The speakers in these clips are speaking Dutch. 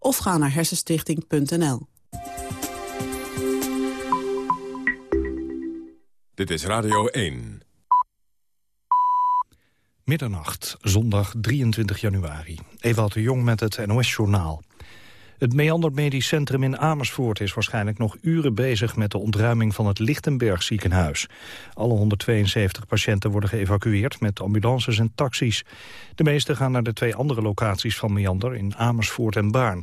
of ga naar hersenstichting.nl. Dit is Radio 1. Middernacht, zondag 23 januari. Ewout de Jong met het NOS-journaal. Het Meander Medisch Centrum in Amersfoort is waarschijnlijk nog uren bezig met de ontruiming van het Lichtenberg ziekenhuis. Alle 172 patiënten worden geëvacueerd met ambulances en taxis. De meeste gaan naar de twee andere locaties van Meander in Amersfoort en Baarn.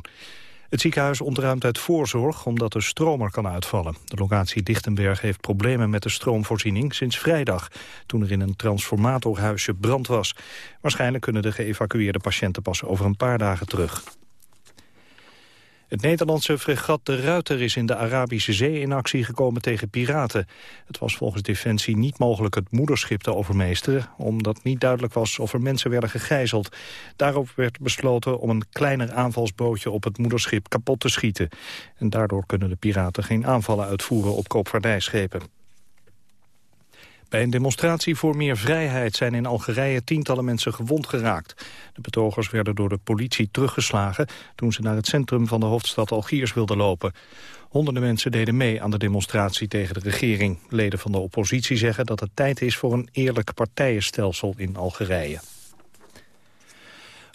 Het ziekenhuis ontruimt uit voorzorg omdat de stromer kan uitvallen. De locatie Lichtenberg heeft problemen met de stroomvoorziening sinds vrijdag... toen er in een transformatorhuisje brand was. Waarschijnlijk kunnen de geëvacueerde patiënten pas over een paar dagen terug. Het Nederlandse fregat De Ruiter is in de Arabische Zee in actie gekomen tegen piraten. Het was volgens Defensie niet mogelijk het moederschip te overmeesteren... omdat niet duidelijk was of er mensen werden gegijzeld. Daarop werd besloten om een kleiner aanvalsbootje op het moederschip kapot te schieten. En daardoor kunnen de piraten geen aanvallen uitvoeren op koopvaardijschepen. Bij een demonstratie voor meer vrijheid zijn in Algerije tientallen mensen gewond geraakt. De betogers werden door de politie teruggeslagen toen ze naar het centrum van de hoofdstad Algiers wilden lopen. Honderden mensen deden mee aan de demonstratie tegen de regering. Leden van de oppositie zeggen dat het tijd is voor een eerlijk partijenstelsel in Algerije.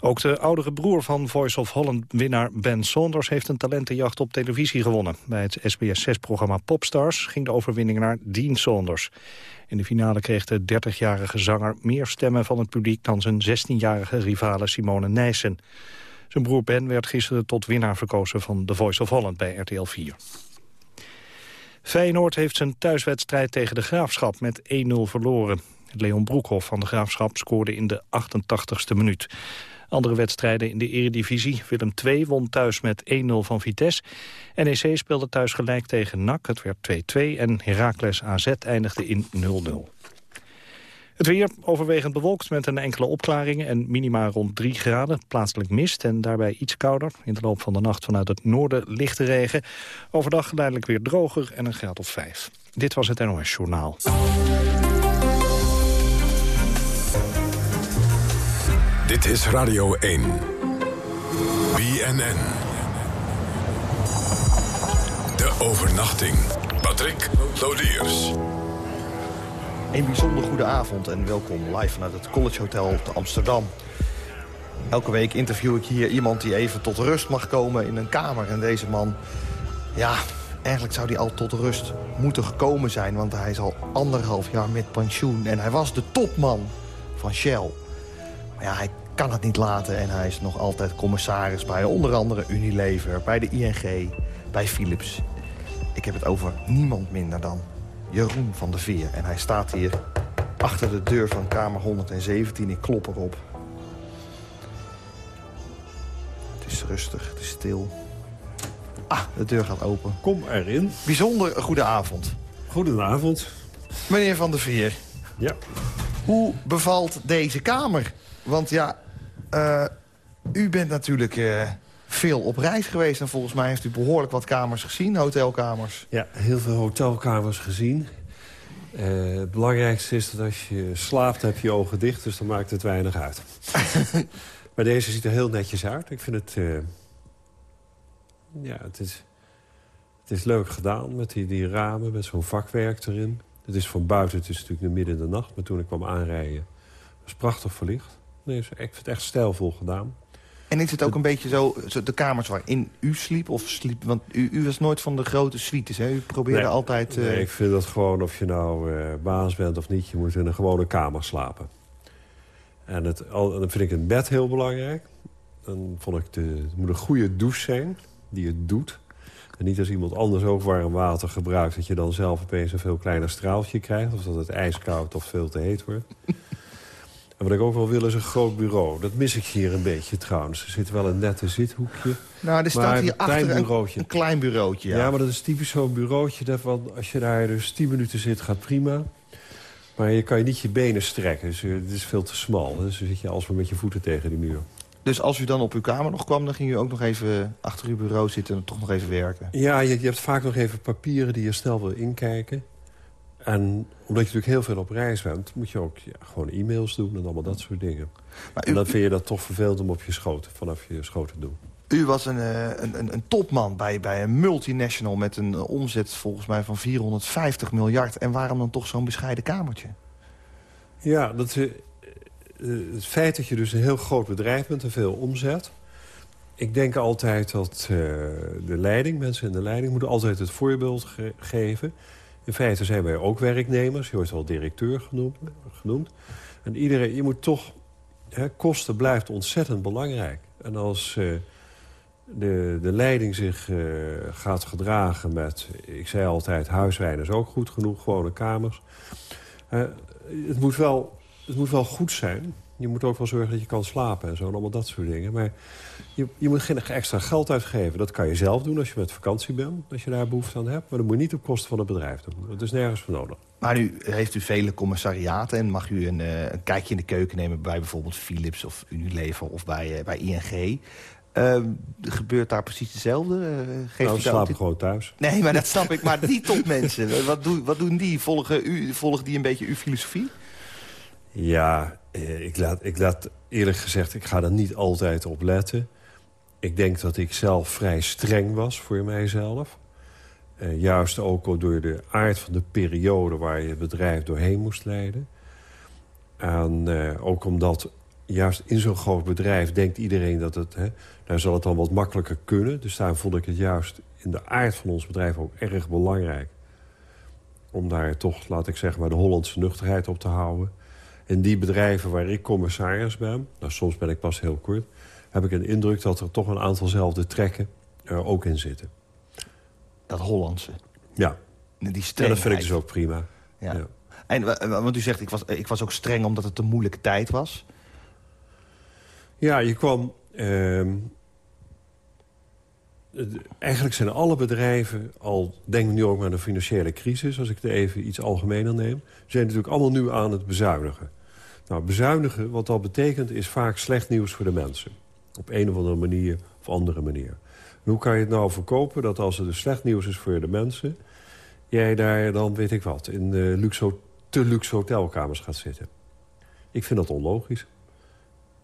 Ook de oudere broer van Voice of Holland-winnaar Ben Saunders... heeft een talentenjacht op televisie gewonnen. Bij het SBS6-programma Popstars ging de overwinning naar Dean Saunders. In de finale kreeg de 30-jarige zanger meer stemmen van het publiek... dan zijn 16-jarige rivale Simone Nijssen. Zijn broer Ben werd gisteren tot winnaar verkozen van The Voice of Holland bij RTL 4. Feyenoord heeft zijn thuiswedstrijd tegen de Graafschap met 1-0 verloren. Leon Broekhoff van de Graafschap scoorde in de 88ste minuut. Andere wedstrijden in de eredivisie. Willem II won thuis met 1-0 van Vitesse. NEC speelde thuis gelijk tegen NAC. Het werd 2-2 en Heracles AZ eindigde in 0-0. Het weer overwegend bewolkt met een enkele opklaringen en minima rond 3 graden. Plaatselijk mist en daarbij iets kouder. In de loop van de nacht vanuit het noorden lichte regen. Overdag geleidelijk weer droger en een graad of 5. Dit was het NOS Journaal. Dit is Radio 1. BNN. De overnachting. Patrick Lodiers. Een bijzonder goede avond en welkom live vanuit het College Hotel te Amsterdam. Elke week interview ik hier iemand die even tot rust mag komen in een kamer. En deze man, ja, eigenlijk zou hij al tot rust moeten gekomen zijn... want hij is al anderhalf jaar met pensioen en hij was de topman van Shell. Maar ja, hij kan het niet laten. En hij is nog altijd commissaris bij onder andere Unilever, bij de ING, bij Philips. Ik heb het over niemand minder dan Jeroen van der Veer. En hij staat hier achter de deur van kamer 117. Ik klop erop. Het is rustig, het is stil. Ah, de deur gaat open. Kom erin. Bijzonder goede avond. Goedenavond. Meneer van der Veer. Ja. Hoe bevalt deze kamer? Want ja, uh, u bent natuurlijk uh, veel op reis geweest... en volgens mij heeft u behoorlijk wat kamers gezien, hotelkamers. Ja, heel veel hotelkamers gezien. Uh, het belangrijkste is dat als je slaapt, heb je ogen dicht... dus dan maakt het weinig uit. maar deze ziet er heel netjes uit. Ik vind het... ja, het is, het is leuk gedaan met die, die ramen, met zo'n vakwerk erin. Het is van buiten, het is natuurlijk de midden in de nacht... maar toen ik kwam aanrijden, was prachtig verlicht. Nee, ik vind het echt stijlvol gedaan. En is het ook een beetje zo, de kamers waarin u sliep? Of sliep want u, u was nooit van de grote suites, hè? U probeerde altijd... Nee, eh, ik vind dat gewoon of je nou uh, baas bent of niet... je moet in een gewone kamer slapen. En het, dan vind ik het bed heel belangrijk. Dan vond ik de, het moet een goede douche zijn die het doet. En niet als iemand anders ook warm water gebruikt... dat je dan zelf opeens een veel kleiner straaltje krijgt... of dat het ijskoud of veel te heet wordt. En wat ik ook wel wil is een groot bureau. Dat mis ik hier een beetje trouwens. Er zit wel een nette zithoekje. Nou, er staat hier achter een, een, klein bureautje. Ja. ja, maar dat is typisch zo'n bureautje. Dat, want als je daar dus 10 minuten zit, gaat prima. Maar je kan je niet je benen strekken. Dus eh, het is veel te smal. Dus dan zit je alsmaar met je voeten tegen de muur. Dus als u dan op uw kamer nog kwam, dan ging u ook nog even achter uw bureau zitten en toch nog even werken? Ja, je, je hebt vaak nog even papieren die je snel wil inkijken. En omdat je natuurlijk heel veel op reis bent... moet je ook ja, gewoon e-mails doen en allemaal dat soort dingen. Maar u, en dan vind je dat toch vervelend om op je schoot, vanaf je schoot te doen. U was een, eh, een, een, een, topman bij, bij een multinational met een omzet volgens mij van 450 miljard. En waarom dan toch zo'n bescheiden kamertje? Ja, dat, uh, het feit dat je dus een heel groot bedrijf bent en veel omzet... Ik denk altijd dat uh, de leiding, mensen in de leiding... moeten altijd het voorbeeld ge geven. In feite zijn wij ook werknemers. Je wordt wel directeur genoemd. genoemd. En iedereen, je moet toch... Hè, kosten blijft ontzettend belangrijk. En als uh, de, de leiding zich uh, gaat gedragen met... Ik zei altijd, huiswijn is ook goed genoeg, gewone kamers. het, moet wel, het moet wel goed zijn. Je moet ook wel zorgen dat je kan slapen en zo. En allemaal dat soort dingen. Maar je, je moet geen extra geld uitgeven. Dat kan je zelf doen als je met vakantie bent. Als je daar behoefte aan hebt. Maar dat moet je niet op kosten van het bedrijf doen. Dat is nergens voor nodig. Maar nu heeft u vele commissariaten. En mag u een, uh, een kijkje in de keuken nemen bij bijvoorbeeld Philips of Unilever of bij, uh, bij ING. Uh, gebeurt daar precies hetzelfde? Uh, geeft nou, slaap altijd... gewoon thuis. Nee, maar dat snap ik. Maar die topmensen, wat, doen, wat doen die? Volgen, u, volgen die een beetje uw filosofie? Ja, ik laat, ik laat eerlijk gezegd, ik ga er niet altijd op letten. Ik denk dat ik zelf vrij streng was voor mijzelf. Uh, juist ook door de aard van de periode waar je het bedrijf doorheen moest leiden. En uh, ook omdat juist in zo'n groot bedrijf denkt iedereen dat het... Hè, daar zal het dan wat makkelijker kunnen. Dus daar vond ik het juist in de aard van ons bedrijf ook erg belangrijk. Om daar toch, laat ik zeggen, maar de Hollandse nuchterheid op te houden. En die bedrijven waar ik commissaris ben... nou soms ben ik pas heel kort heb ik een indruk dat er toch een aantalzelfde trekken er ook in zitten. Dat Hollandse? Ja. Die ja, dat vind ik dus ook prima. Ja. ja. En want u zegt, ik was, ik was ook streng omdat het een moeilijke tijd was. Ja, je kwam... Uh, eigenlijk zijn alle bedrijven, al denk ik nu ook aan de financiële crisis... als ik het even iets algemener neem... zijn natuurlijk allemaal nu aan het bezuinigen. Nou, bezuinigen, wat dat betekent, is vaak slecht nieuws voor de mensen. Op een of andere manier of andere manier. hoe kan je het nou verkopen dat als er dus slecht nieuws is voor de mensen... jij daar dan, weet ik wat, in uh, luxe, te luxe hotelkamers gaat zitten? Ik vind dat onlogisch.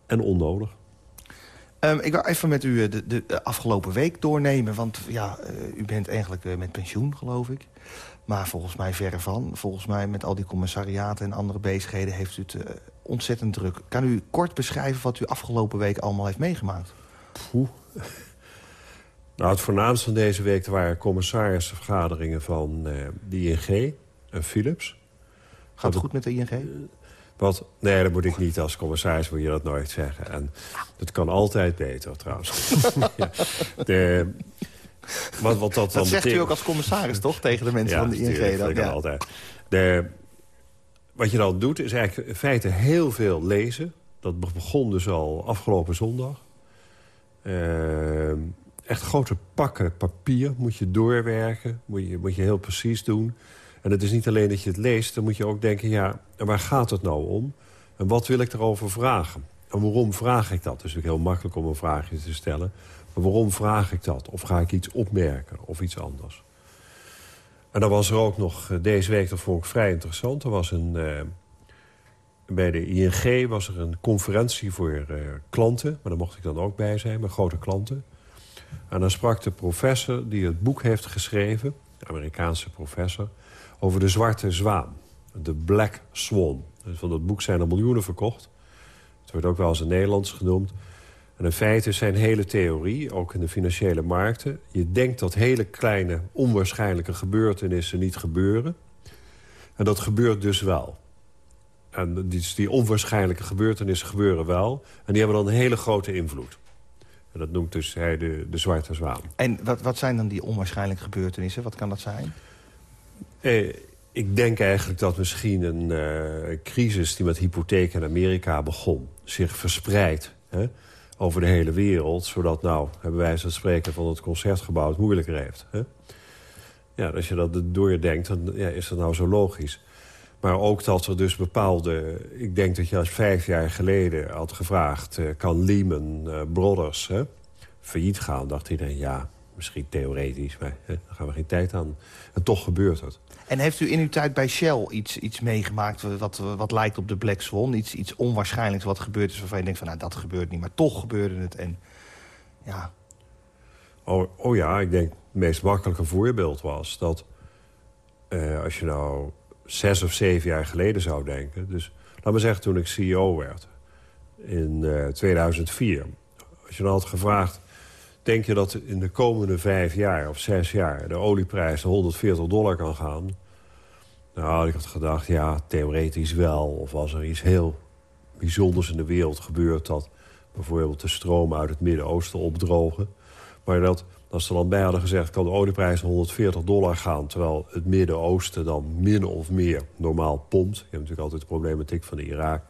En onnodig. Um, ik wil even met u eh, de, de, afgelopen week doornemen. Want ja, u bent eigenlijk met pensioen, geloof ik. Maar volgens mij verre van. Volgens mij met al die commissariaten en andere bezigheden... heeft u het ontzettend druk. Kan u kort beschrijven wat u afgelopen week allemaal heeft meegemaakt? Poeh. Nou, het voornaamste van deze week waren commissarisvergaderingen van uh, de ING en Philips. Gaat het goed met de ING? Wat? Nee, dat moet ik niet. Als commissaris moet je dat nooit zeggen. En het kan altijd beter, trouwens. ja. de, wat, wat dat, dat zegt u ook als commissaris, toch? Tegen de mensen van de ING. Dat ja, altijd. De, wat je dan doet, is eigenlijk in feite heel veel lezen. Dat begon dus al afgelopen zondag. Uh, echt grote pakken papier moet je doorwerken. Moet je, moet je heel precies doen. En het is niet alleen dat je het leest. Dan moet je ook denken, ja, waar gaat het nou om? En wat wil ik erover vragen? En waarom vraag ik dat? Het is natuurlijk heel makkelijk om een vraagje te stellen. Maar waarom vraag ik dat? Of ga ik iets opmerken of iets anders? En dan was er ook nog eh, deze week, dat vond ik vrij interessant... er was een, uh, bij de ING was er een conferentie voor uh, klanten... maar daar mocht ik dan ook bij zijn, met grote klanten. En dan sprak de professor die het boek heeft geschreven... Amerikaanse professor, over de zwarte zwaan. De Black Swan. Dus van dat boek zijn er miljoenen verkocht. Het wordt ook wel eens in Nederlands genoemd... En in feite is zijn hele theorie, ook in de financiële markten... je denkt dat hele kleine, onwaarschijnlijke gebeurtenissen niet gebeuren. En dat gebeurt dus wel. En die, die onwaarschijnlijke gebeurtenissen gebeuren wel. En die hebben dan een hele grote invloed. En dat noemt dus hij de, de zwarte zwaan. En wat, wat zijn dan die onwaarschijnlijke gebeurtenissen? Wat kan dat zijn? Eh, ik denk eigenlijk dat misschien een uh, crisis die met hypotheek in Amerika begon... zich verspreidt. Hè? Over de hele wereld. Zodat, nou, hebben wij het spreken van het concertgebouw het moeilijker heeft. Hè? Ja, als je dat doordenkt, dan ja, is dat nou zo logisch. Maar ook dat er dus bepaalde... Ik denk dat je als vijf jaar geleden had gevraagd... Uh, kan Lehman uh, Brothers hè, failliet gaan? dacht iedereen, ja, misschien theoretisch, maar daar gaan we geen tijd aan. En toch gebeurt het. En heeft u in uw tijd bij Shell iets, iets meegemaakt wat, wat lijkt op de Black Swan? Iets, iets onwaarschijnlijks wat gebeurd is waarvan je denkt van nou dat gebeurt niet, maar toch gebeurde het. En, ja. Oh, oh ja, ik denk het meest makkelijke voorbeeld was dat... Uh, als je nou zes of zeven jaar geleden zou denken... dus laat me zeggen toen ik CEO werd in uh, 2004... als je dan had gevraagd... denk je dat in de komende vijf jaar of zes jaar... de olieprijs naar 140 dollar kan gaan... Nou, ik had gedacht, ja, theoretisch wel. Of als er iets heel bijzonders in de wereld gebeurt... dat bijvoorbeeld de stroom uit het Midden-Oosten opdrogen. Maar dat, als ze dan bij hadden gezegd... kan de olieprijs 140 dollar gaan... terwijl het Midden-Oosten dan min of meer normaal pompt. Je hebt natuurlijk altijd de problematiek van de Irak.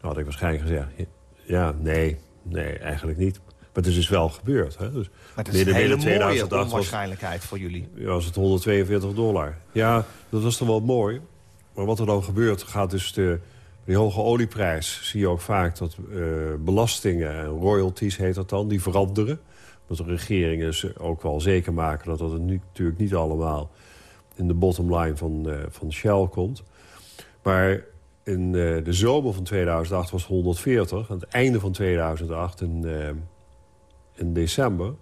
Dan had ik waarschijnlijk gezegd... ja, nee, nee, eigenlijk niet. Maar het is dus wel gebeurd. Hè? Dus maar het is een hele mooie onwaarschijnlijkheid voor jullie. Ja, was het 142 dollar. Ja, dat was toch wel mooi. Maar wat er dan gebeurt, gaat dus de, die hoge olieprijs... zie je ook vaak dat uh, belastingen en royalties, heet dat dan, die veranderen. Dat de regeringen ook wel zeker maken dat dat nu, natuurlijk niet allemaal... in de bottom line van, uh, van Shell komt. Maar in uh, de zomer van 2008 was het 140. Aan het einde van 2008, in, in december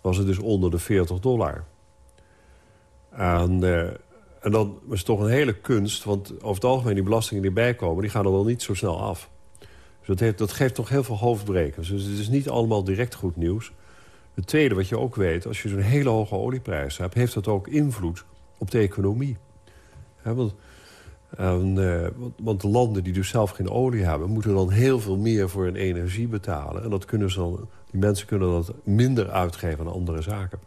was het dus onder de 40 dollar. En, uh, en dan is toch een hele kunst... want over het algemeen die belastingen die bijkomen... die gaan er wel niet zo snel af. Dus dat, heeft, dat geeft toch heel veel hoofdbrekers. Dus het is niet allemaal direct goed nieuws. Het tweede wat je ook weet... als je zo'n hele hoge olieprijs hebt... heeft dat ook invloed op de economie. want, en, uh, want de landen die dus zelf geen olie hebben... moeten dan heel veel meer voor hun energie betalen. En dat kunnen ze dan die mensen kunnen dat minder uitgeven aan andere zaken.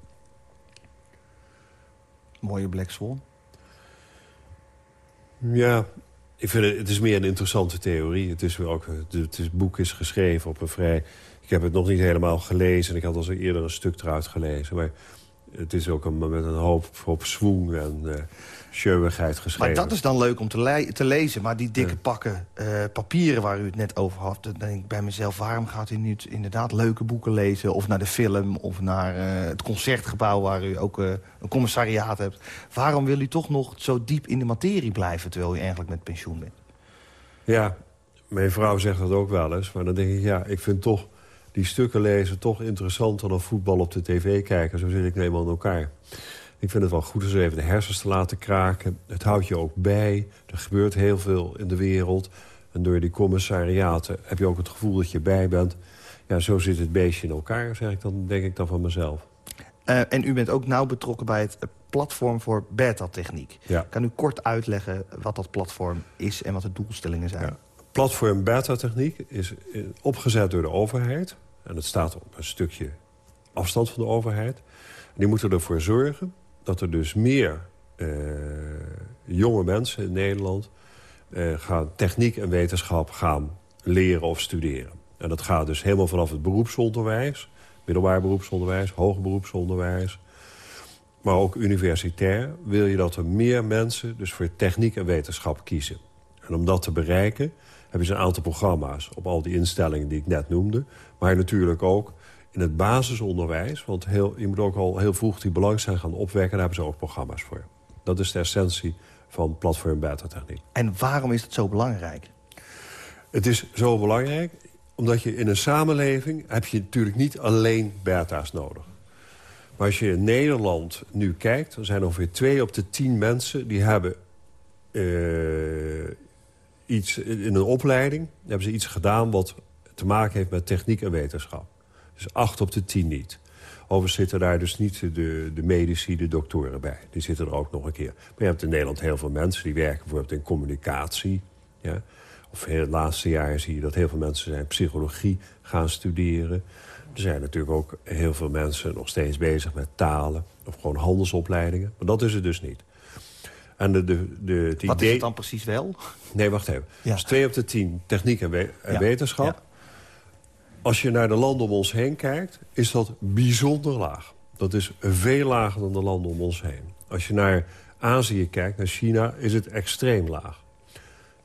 Mooie Black Swan. Ja, ik vind het, het is meer een interessante theorie. Het, is ook, het, het boek is geschreven op een vrij... Ik heb het nog niet helemaal gelezen. Ik had al zo eerder een stuk eruit gelezen. Maar het is ook een, met een hoop, hoop en uh, geschreven. Maar dat is dan leuk om te, te lezen. Maar die dikke pakken uh, papieren waar u het net over had... dan denk ik bij mezelf, waarom gaat u niet inderdaad leuke boeken lezen... of naar de film of naar uh, het concertgebouw waar u ook een commissariaat hebt. Waarom wil u toch nog zo diep in de materie blijven... terwijl u eigenlijk met pensioen bent? Ja, mijn vrouw zegt dat ook wel eens. Maar dan denk ik, ja, ik vind toch die stukken lezen toch interessanter dan voetbal op de tv kijken. Zo zit ik nou eenmaal in elkaar. Ik vind het wel goed om zo even de hersens te laten kraken. Het houdt je ook bij. Er gebeurt heel veel in de wereld. En door die commissariaten heb je ook het gevoel dat je bij bent. Ja, zo zit het beestje in elkaar, zeg ik dan, denk ik dan van mezelf. Uh, en u bent ook nauw betrokken bij het platform voor beta-techniek. Ja. Kan u kort uitleggen wat dat platform is en wat de doelstellingen zijn? Ja. Platform beta-techniek is opgezet door de overheid. En het staat op een stukje afstand van de overheid. En die moeten ervoor zorgen dat er dus meer uh, jonge mensen in Nederland... Uh, gaan techniek en wetenschap gaan leren of studeren. En dat gaat dus helemaal vanaf het beroepsonderwijs... middelbaar beroepsonderwijs, hoger beroepsonderwijs... maar ook universitair wil je dat er meer mensen... dus voor techniek en wetenschap kiezen. En om dat te bereiken hebben ze een aantal programma's... op al die instellingen die ik net noemde. Maar natuurlijk ook in het basisonderwijs. Want heel, je moet ook al heel vroeg die belangstelling gaan opwekken. Daar hebben ze ook programma's voor. Dat is de essentie van platform beta techniek. En waarom is het zo belangrijk? Het is zo belangrijk omdat je in een samenleving... heb je natuurlijk niet alleen beta's nodig. Maar als je in Nederland nu kijkt... dan zijn ongeveer twee op de tien mensen... die hebben uh, iets in een opleiding... hebben ze iets gedaan wat te maken heeft met techniek en wetenschap. Dus acht op de tien niet. Overigens zitten daar dus niet de, de medici, de doktoren bij. Die zitten er ook nog een keer. Maar je hebt in Nederland heel veel mensen die werken bijvoorbeeld in communicatie. Ja? Of in het laatste jaar zie je dat heel veel mensen zijn psychologie gaan studeren. Er zijn natuurlijk ook heel veel mensen nog steeds bezig met talen. Of gewoon handelsopleidingen. Maar dat is het dus niet. En de, de, de, het Wat is het dan precies wel? Nee, wacht even. Ja. Dus twee op de tien techniek en, wetenschap. Als je naar de landen om ons heen kijkt, is dat bijzonder laag. Dat is veel lager dan de landen om ons heen. Als je naar Azië kijkt, naar China, is het extreem laag.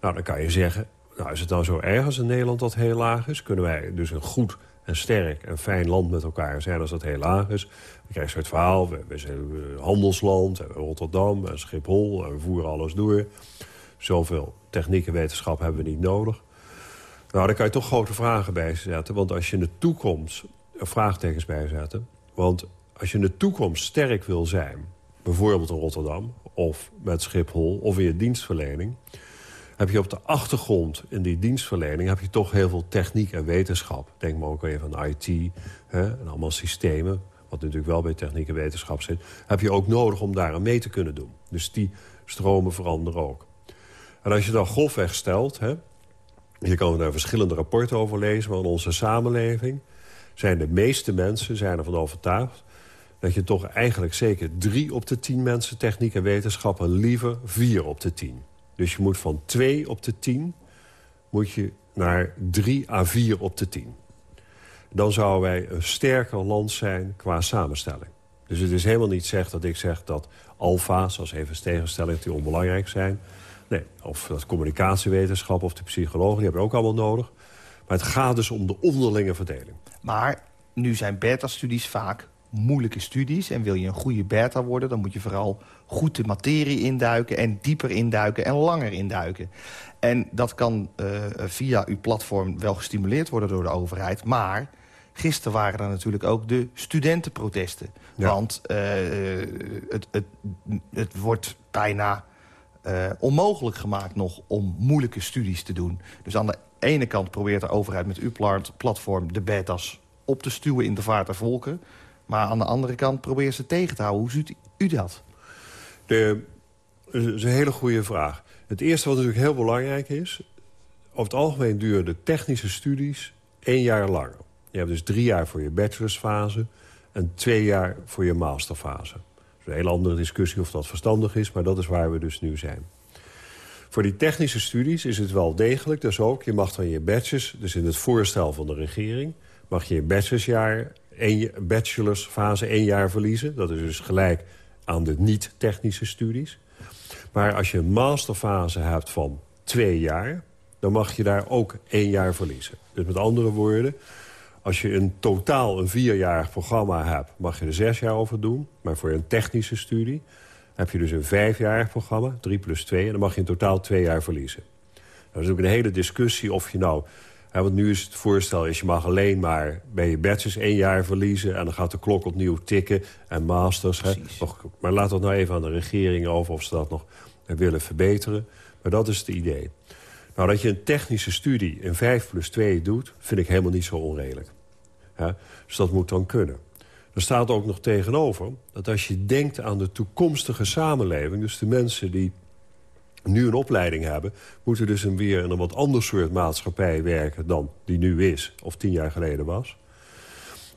Nou, dan kan je zeggen, nou, is het dan zo erg als in Nederland dat heel laag is? Kunnen wij dus een goed en sterk en fijn land met elkaar zijn als dat heel laag is? Dan krijg je het verhaal, we, we zijn handelsland, Rotterdam en Schiphol... we voeren alles door. Zoveel techniek en wetenschap hebben we niet nodig. Nou, daar kan je toch grote vragen bij zetten. Want als je in de toekomst vraagtekens bij zetten... want als je in de toekomst sterk wil zijn... bijvoorbeeld in Rotterdam of met Schiphol of in je dienstverlening... heb je op de achtergrond in die dienstverlening... heb je toch heel veel techniek en wetenschap. Denk maar ook even aan IT hè, en allemaal systemen... wat natuurlijk wel bij techniek en wetenschap zit... heb je ook nodig om daar aan mee te kunnen doen. Dus die stromen veranderen ook. En als je dan grofweg stelt... Hè, hier kan daar verschillende rapporten over lezen... maar in onze samenleving zijn de meeste mensen zijn ervan overtuigd... dat je toch eigenlijk zeker drie op de tien mensen techniek en wetenschappen... liever vier op de tien. Dus je moet van twee op de tien moet je naar drie à vier op de tien. Dan zouden wij een sterker land zijn qua samenstelling. Dus het is helemaal niet zeg dat ik zeg dat alfa's, als even tegenstelling, die onbelangrijk zijn. Nee, of dat communicatiewetenschap of de psychologen, die hebben we ook allemaal nodig. Maar het gaat dus om de onderlinge verdeling. Maar nu zijn beta-studies vaak moeilijke studies. En wil je een goede beta worden, dan moet je vooral goed de materie induiken... en dieper induiken en langer induiken. En dat kan uh, via uw platform wel gestimuleerd worden door de overheid. Maar gisteren waren er natuurlijk ook de studentenprotesten. Ja. Want uh, het, het, het wordt bijna uh, onmogelijk gemaakt nog om moeilijke studies te doen. Dus aan de ene kant probeert de overheid met uw platform de beta's op te stuwen in de vaart der volken. Maar aan de andere kant probeert ze tegen te houden. Hoe ziet u dat? De, dat is een hele goede vraag. Het eerste wat natuurlijk heel belangrijk is... over het algemeen duren de technische studies één jaar langer. Je hebt dus drie jaar voor je bachelorsfase... en twee jaar voor je masterfase. Een hele andere discussie of dat verstandig is... maar dat is waar we dus nu zijn. Voor die technische studies is het wel degelijk dus ook... je mag dan je bachelors, dus in het voorstel van de regering... mag je je bachelorsjaar, een, bachelorsfase één jaar verliezen. Dat is dus gelijk aan de niet-technische studies. Maar als je een masterfase hebt van twee jaar... dan mag je daar ook één jaar verliezen. Dus met andere woorden, als je een totaal een vierjarig programma hebt... mag je er zes jaar over doen. Maar voor een technische studie heb je dus een vijfjarig programma, 3 plus 2... en dan mag je in totaal twee jaar verliezen. Dat is ook een hele discussie of je nou... Hè, want nu is het voorstel, is je mag alleen maar bij je bachelors één jaar verliezen... en dan gaat de klok opnieuw tikken en masters. Hè. Maar laat dat nou even aan de regering over of ze dat nog willen verbeteren. Maar dat is het idee. Nou, dat je een technische studie in 5 plus 2 doet... vind ik helemaal niet zo onredelijk. Dus dat moet dan kunnen. Er staat ook nog tegenover dat als je denkt aan de toekomstige samenleving... dus de mensen die nu een opleiding hebben... moeten dus een weer in een wat ander soort maatschappij werken... dan die nu is, of tien jaar geleden was.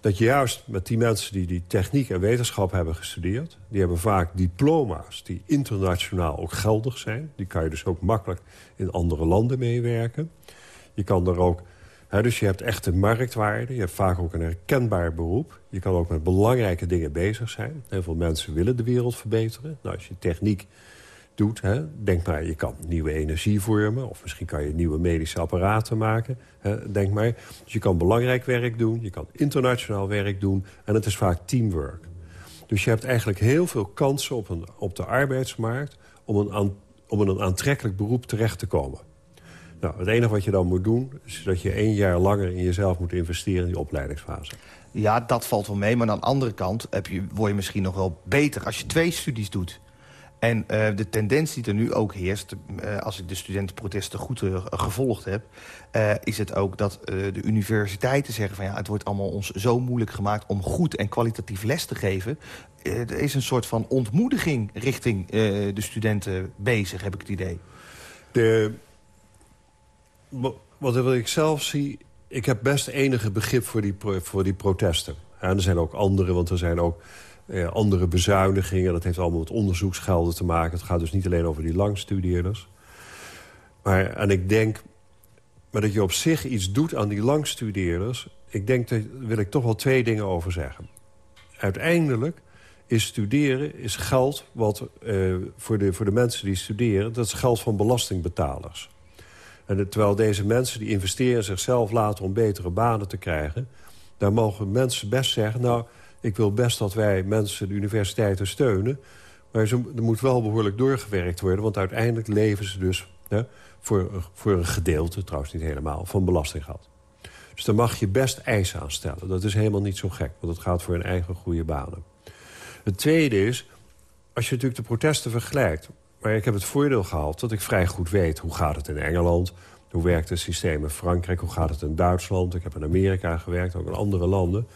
Dat je juist met die mensen die die techniek en wetenschap hebben gestudeerd... die hebben vaak diploma's die internationaal ook geldig zijn. Die kan je dus ook makkelijk in andere landen meewerken. Je kan er ook dus je hebt echt een marktwaarde. Je hebt vaak ook een herkenbaar beroep. Je kan ook met belangrijke dingen bezig zijn. Heel veel mensen willen de wereld verbeteren. Nou, als je techniek doet, denk maar, je kan nieuwe energie vormen... of misschien kan je nieuwe medische apparaten maken. denk maar. Dus je kan belangrijk werk doen, je kan internationaal werk doen... en het is vaak teamwork. Dus je hebt eigenlijk heel veel kansen op, een, op de arbeidsmarkt... om een, om een aantrekkelijk beroep terecht te komen. Nou, het enige wat je dan moet doen... is dat je één jaar langer in jezelf moet investeren in die opleidingsfase. Ja, dat valt wel mee. Maar aan de andere kant heb je, word je misschien nog wel beter als je twee studies doet. En uh, de tendens die er nu ook heerst, uh, als ik de studentenprotesten goed uh, gevolgd heb... is het ook dat de universiteiten zeggen van ja, het wordt allemaal ons zo moeilijk gemaakt... om goed en kwalitatief les te geven. er is een soort van ontmoediging richting de studenten bezig, heb ik het idee. De wat ik zelf zie... ik heb best enige begrip voor die, voor die protesten. En er zijn ook andere, want er zijn ook eh, andere bezuinigingen. Dat heeft allemaal met onderzoeksgelden te maken. Het gaat dus niet alleen over die langstudeerders. Maar, en ik denk maar dat je op zich iets doet aan die langstudeerders... ik denk, daar wil ik toch wel twee dingen over zeggen. Uiteindelijk is studeren is geld wat uh, voor, de, voor de mensen die studeren... dat is geld van belastingbetalers. En terwijl deze mensen die investeren zichzelf later om betere banen te krijgen... daar mogen mensen best zeggen... nou, ik wil best dat wij mensen de universiteiten steunen... maar ze, er moet wel behoorlijk doorgewerkt worden... want uiteindelijk leven ze dus hè, voor, voor een gedeelte, trouwens niet helemaal... van belastinggeld. Dus daar mag je best eisen aan stellen. Dat is helemaal niet zo gek, want het gaat voor hun eigen goede banen. Het tweede is, als je natuurlijk de protesten vergelijkt... maar ik heb het voordeel gehad dat ik vrij goed weet... hoe gaat het in Engeland, hoe werkt het systeem in Frankrijk... hoe gaat het in Duitsland, ik heb in Amerika gewerkt, ook in andere landen...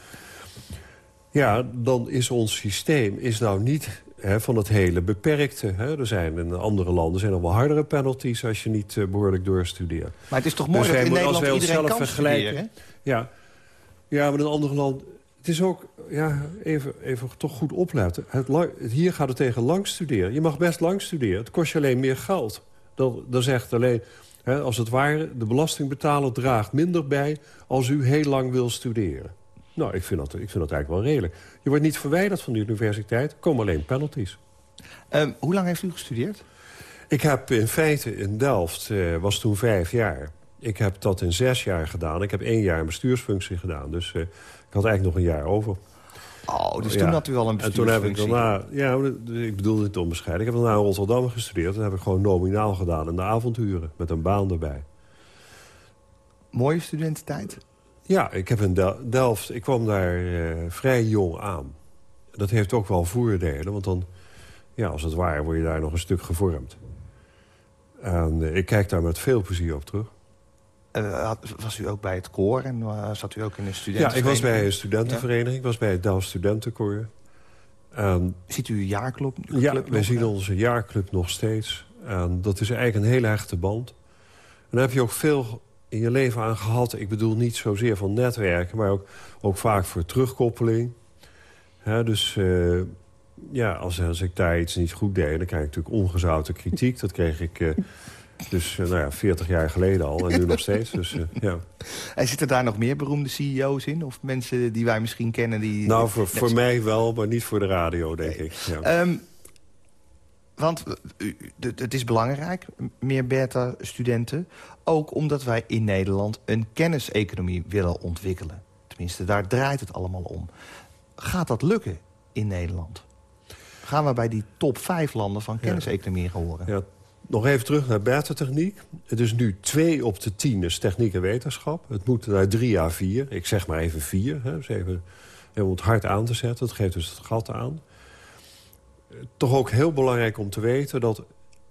Ja, dan is ons systeem is nou niet hè, van het hele beperkte. Hè. Er zijn in andere landen zijn er wel hardere penalties... als je niet uh, behoorlijk doorstudeert. Maar het is toch mooi Dus dat in Nederland als wij iedereen kan vergelijken-? Ja, ja maar in een ander land... Het is ook, ja, even, even toch goed opletten. Het, lang- het- hier gaat het tegen lang studeren. Je mag best lang studeren. Het kost je alleen meer geld. Dan, dan zegt alleen, hè, als het ware... de belastingbetaler draagt minder bij als u heel lang wil studeren. Nou, ik vind dat, ik vind dat eigenlijk wel redelijk. Je wordt niet verwijderd van de universiteit. Er komen alleen penalties. Ehm, hoe lang heeft u gestudeerd? Ik heb in feite in Delft, eh, was toen vijf jaar. Ik heb dat in zes jaar gedaan. Ik heb één jaar een bestuursfunctie gedaan. Dus eh, ik had eigenlijk nog een jaar over. Oh, dus Ja. toen had u al een En toen heb ik bestuursfunctie. daarna... Ja, ik bedoel dit onbescheiden. Ik heb daarna in Rotterdam gestudeerd. Dat heb ik gewoon nominaal gedaan in de avonturen. Met een baan erbij. Mooie studententijd? Ja, ik heb in Del- Delft... Ik kwam daar eh, vrij jong aan. Dat heeft ook wel voordelen. Want dan, ja, als het ware, word je daar nog een stuk gevormd. En eh, ik kijk daar met veel plezier op terug. Eh, was u ook bij het koor en zat u ook in een Ja, studentenvereniging? ik was bij een studentenvereniging. Ik was bij het Delft Studentenkoor. En Ziet u een jaarclub? ja, wij zien onze jaarclub nog steeds. En dat is eigenlijk een hele hechte band. En daar heb je ook veel in je leven aan gehad. Ik bedoel niet zozeer van netwerken, maar ook, ook vaak voor terugkoppeling. Dus eh, ja, als, als ik daar iets niet goed deed... dan krijg ik natuurlijk ongezouten kritiek. Dat kreeg ik eh, dus eh, nou ja, 40 jaar geleden al en nu nog steeds. Dus, ja. En zitten daar nog meer beroemde CEO's in? Of mensen die wij misschien kennen? Die, Nou, voor, voor mij wel, maar niet voor de radio, denk ik. Ja. Ehm, want eh, het is belangrijk, meer beta-studenten. Ook omdat wij in Nederland een kenniseconomie willen ontwikkelen. Tenminste, daar draait het allemaal om. Gaat dat lukken in Nederland? Gaan we bij die top 5 landen van kenniseconomie horen? Ja, nog even terug naar beta-techniek. Het is nu twee op de tien is techniek en wetenschap. Het moet naar drie à vier. Ik zeg maar even vier. Hè. Dus even, om het hard aan te zetten. Dat geeft dus het gat aan. Toch ook heel belangrijk om te weten... dat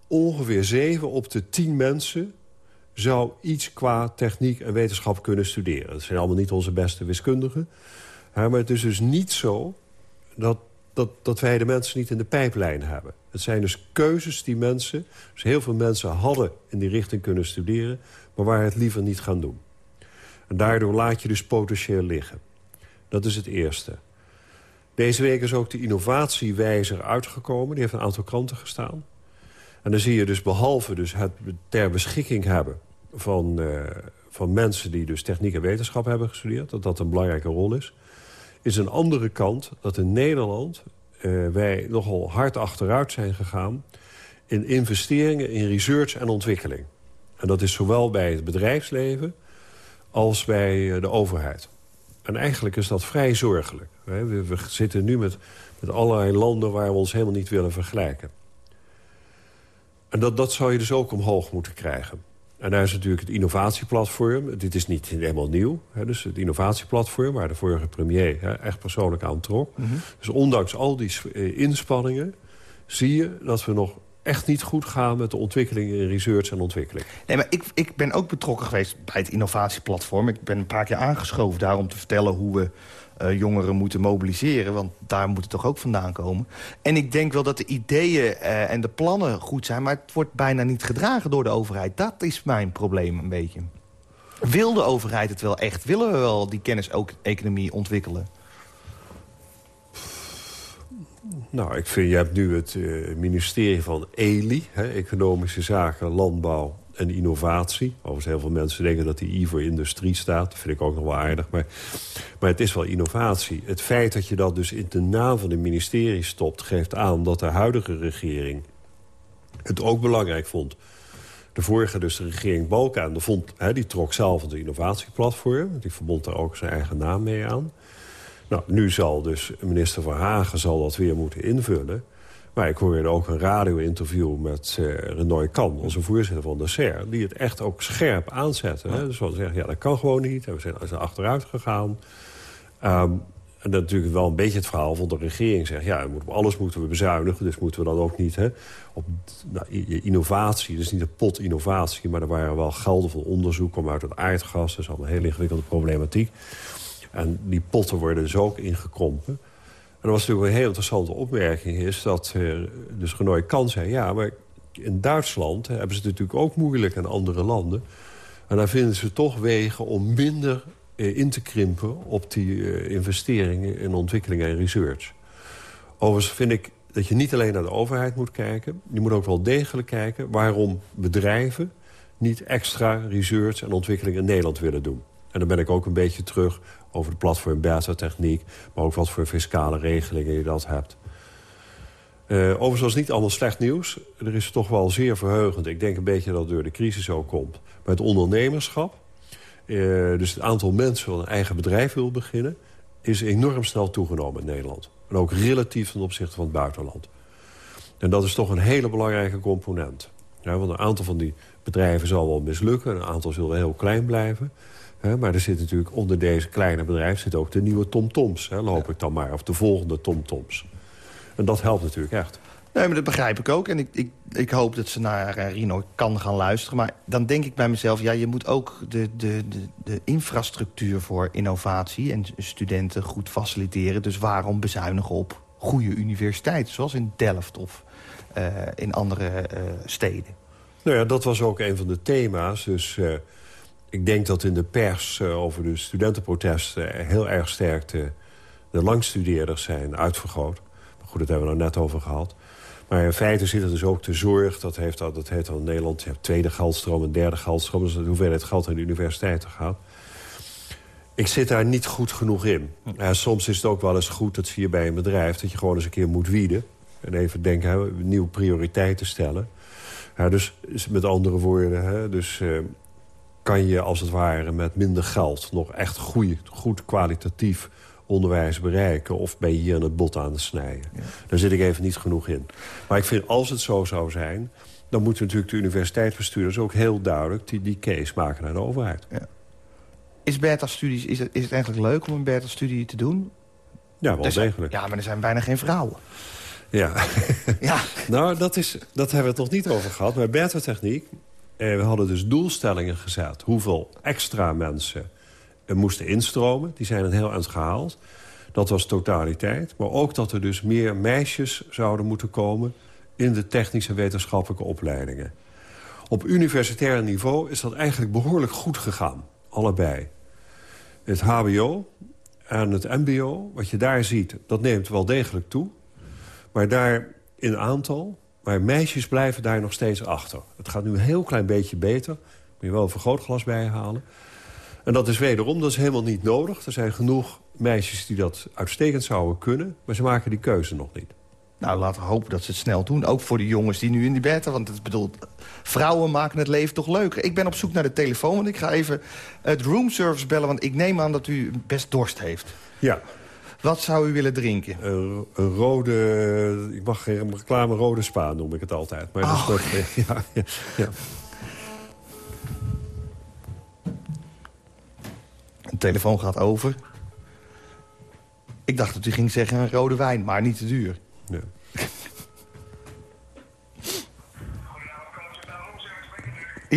ongeveer zeven op de tien mensen... zou iets qua techniek en wetenschap kunnen studeren. Dat zijn allemaal niet onze beste wiskundigen. Maar het is dus niet zo dat, dat, dat wij de mensen niet in de pijplijn hebben. Het zijn dus keuzes die mensen... Dus heel veel mensen hadden in die richting kunnen studeren... maar waar het liever niet gaan doen. En daardoor laat je dus potentieel liggen. Dat is het eerste. Deze week is ook de innovatiewijzer uitgekomen. Die heeft een aantal kranten gestaan. En dan zie je dus behalve dus het ter beschikking hebben... van, eh, van mensen die dus techniek en wetenschap hebben gestudeerd... dat dat een belangrijke rol is is een andere kant dat in Nederland eh, wij nogal hard achteruit zijn gegaan... in investeringen in research en ontwikkeling. En dat is zowel bij het bedrijfsleven als bij eh, de overheid. En eigenlijk is dat vrij zorgelijk. We, we zitten nu met, met allerlei landen waar we ons helemaal niet willen vergelijken. En dat, dat zou je dus ook omhoog moeten krijgen. En daar is natuurlijk het innovatieplatform. Dit is niet helemaal nieuw. Hè, dus het innovatieplatform waar de vorige premier hè, echt persoonlijk aan trok. Dus ondanks al die eh, inspanningen zie je dat we nog echt niet goed gaan... met de ontwikkeling in research en ontwikkeling. Nee, maar ik, ik ben ook betrokken geweest bij het innovatieplatform. Ik ben een paar keer aangeschoven daar om te vertellen hoe we eh, jongeren moeten mobiliseren. Want daar moet het toch ook vandaan komen. En ik denk wel dat de ideeën eh, en de plannen goed zijn... maar het wordt bijna niet gedragen door de overheid. Dat is mijn probleem een beetje. Wil de overheid het wel echt? Willen we wel die kenniseconomie ontwikkelen? Nou, ik vind, je hebt nu het eh, ministerie van ELI... Hè, Economische Zaken, Landbouw en Innovatie. Overigens heel veel mensen denken dat die I voor industrie staat. Dat vind ik ook nog wel aardig. Maar, maar het is wel innovatie. Het feit dat je dat dus in de naam van de ministerie stopt... geeft aan dat de huidige regering het ook belangrijk vond... De vorige, dus de regering Balken, vond, hè, die trok zelf het innovatieplatform. Die verbond daar ook zijn eigen naam mee aan. Nou, nu zal dus minister Van Hagen zal dat weer moeten invullen. Maar ik hoorde ook een radio-interview met uh, Renoy Kan, onze voorzitter van de SER... die het echt ook scherp aanzetten. Hè? Dus we zeggen, ja, dat kan gewoon niet. En we zijn, zijn achteruit gegaan. Um, En dat is natuurlijk wel een beetje het verhaal van de regering. Zegt, ja, alles moeten we bezuinigen. Dus moeten we dan ook niet hè, op nou, innovatie. Dus niet een pot innovatie. Maar er waren wel gelden van onderzoek. Kom uit het aardgas. Dat is al een hele ingewikkelde problematiek. En die potten worden dus ook ingekrompen. En dat was natuurlijk een heel interessante opmerking. Is dat uh, dus Renoy kan zijn. Ja, maar in Duitsland hebben ze het natuurlijk ook moeilijk. En andere landen. En daar vinden ze toch wegen om minder eh, in te krimpen op die eh, investeringen in ontwikkeling en research. Overigens vind ik dat je niet alleen naar de overheid moet kijken. Je moet ook wel degelijk kijken waarom bedrijven niet extra research en ontwikkeling in Nederland willen doen. En dan ben ik ook een beetje terug over de platform beta-techniek... maar ook wat voor fiscale regelingen je dat hebt. Uh, overigens was niet allemaal slecht nieuws. Er is toch wel zeer verheugend. Ik denk een beetje dat het door de crisis ook komt. Maar het ondernemerschap uh, dus het aantal mensen dat een eigen bedrijf wil beginnen... is enorm snel toegenomen in Nederland. En ook relatief ten opzichte van het buitenland. En dat is toch een hele belangrijke component. Ja, want een aantal van die bedrijven zal wel mislukken. Een aantal zullen heel klein blijven. Maar er zit natuurlijk onder deze kleine bedrijven... zit ook de nieuwe TomToms, loop ik dan maar. Of de volgende TomToms. En dat helpt natuurlijk echt. Nee, maar dat begrijp ik ook. En ik, ik, ik hoop dat ze naar uh, Rino kan gaan luisteren. Maar dan denk ik bij mezelf... ja, je moet ook de, de, de, de infrastructuur voor innovatie... en studenten goed faciliteren. Dus waarom bezuinigen op goede universiteiten... zoals in Delft of uh, in andere uh, steden? Nou ja, dat was ook een van de thema's. Dus ik denk dat in de pers over de studentenprotesten... heel erg sterk de, de langstudeerders zijn uitvergroot. Maar goed, dat hebben we nou net over gehad. Maar in feite zit er dus ook de zorg. Dat, heeft, dat heet dan in Nederland je hebt tweede geldstroom en derde geldstroom. Dus de hoeveelheid geld aan de universiteiten gaat. Ik zit daar niet goed genoeg in. Soms is het ook wel eens goed, dat zie je bij een bedrijf... dat je gewoon eens een keer moet wieden. En even denken, hè, nieuwe prioriteiten stellen. Ja, dus met andere woorden, hè, dus, uh, kan je als het ware met minder geld... nog echt goeie, goed kwalitatief onderwijs bereiken... of ben je hier aan het bot aan het snijden. Daar zit ik even niet genoeg in. Maar ik vind, als het zo zou zijn... dan moeten natuurlijk de universiteitsbestuurders ook heel duidelijk... die, die case maken naar de overheid. Ja. Is beta-studies, is het, is het eigenlijk leuk om een beta-studie te doen? Ja, wel degelijk. Ja, maar er zijn bijna geen vrouwen. Ja. ja. nou, dat, is, dat hebben we het nog niet over gehad. Maar beta-techniek, we hadden dus doelstellingen gezet. Hoeveel extra mensen moesten instromen. Die zijn een heel eind gehaald. Dat was totaliteit. Maar ook dat er dus meer meisjes zouden moeten komen... in de technische wetenschappelijke opleidingen. Op universitair niveau is dat eigenlijk behoorlijk goed gegaan. Allebei. Het hbo en het mbo, wat je daar ziet, dat neemt wel degelijk toe. Maar daar in aantal, maar meisjes blijven daar nog steeds achter. Het gaat nu een heel klein beetje beter. Moet je wel een vergrootglas bijhalen. En dat is wederom, dat is helemaal niet nodig. Er zijn genoeg meisjes die dat uitstekend zouden kunnen... maar ze maken die keuze nog niet. Nou, laten we hopen dat ze het snel doen. Ook voor de jongens die nu in die bed Want het bedoelt, vrouwen maken het leven toch leuker. Ik ben op zoek naar de telefoon, want ik ga even het roomservice bellen... want ik neem aan dat u best dorst heeft. Ja. Wat zou u willen drinken? een rode, ik mag geen reclame rode spa noem ik het altijd. Maar dat is toch, ja, ja, ja. De telefoon gaat over. Ik dacht dat u ging zeggen een rode wijn, maar niet te duur. Ja.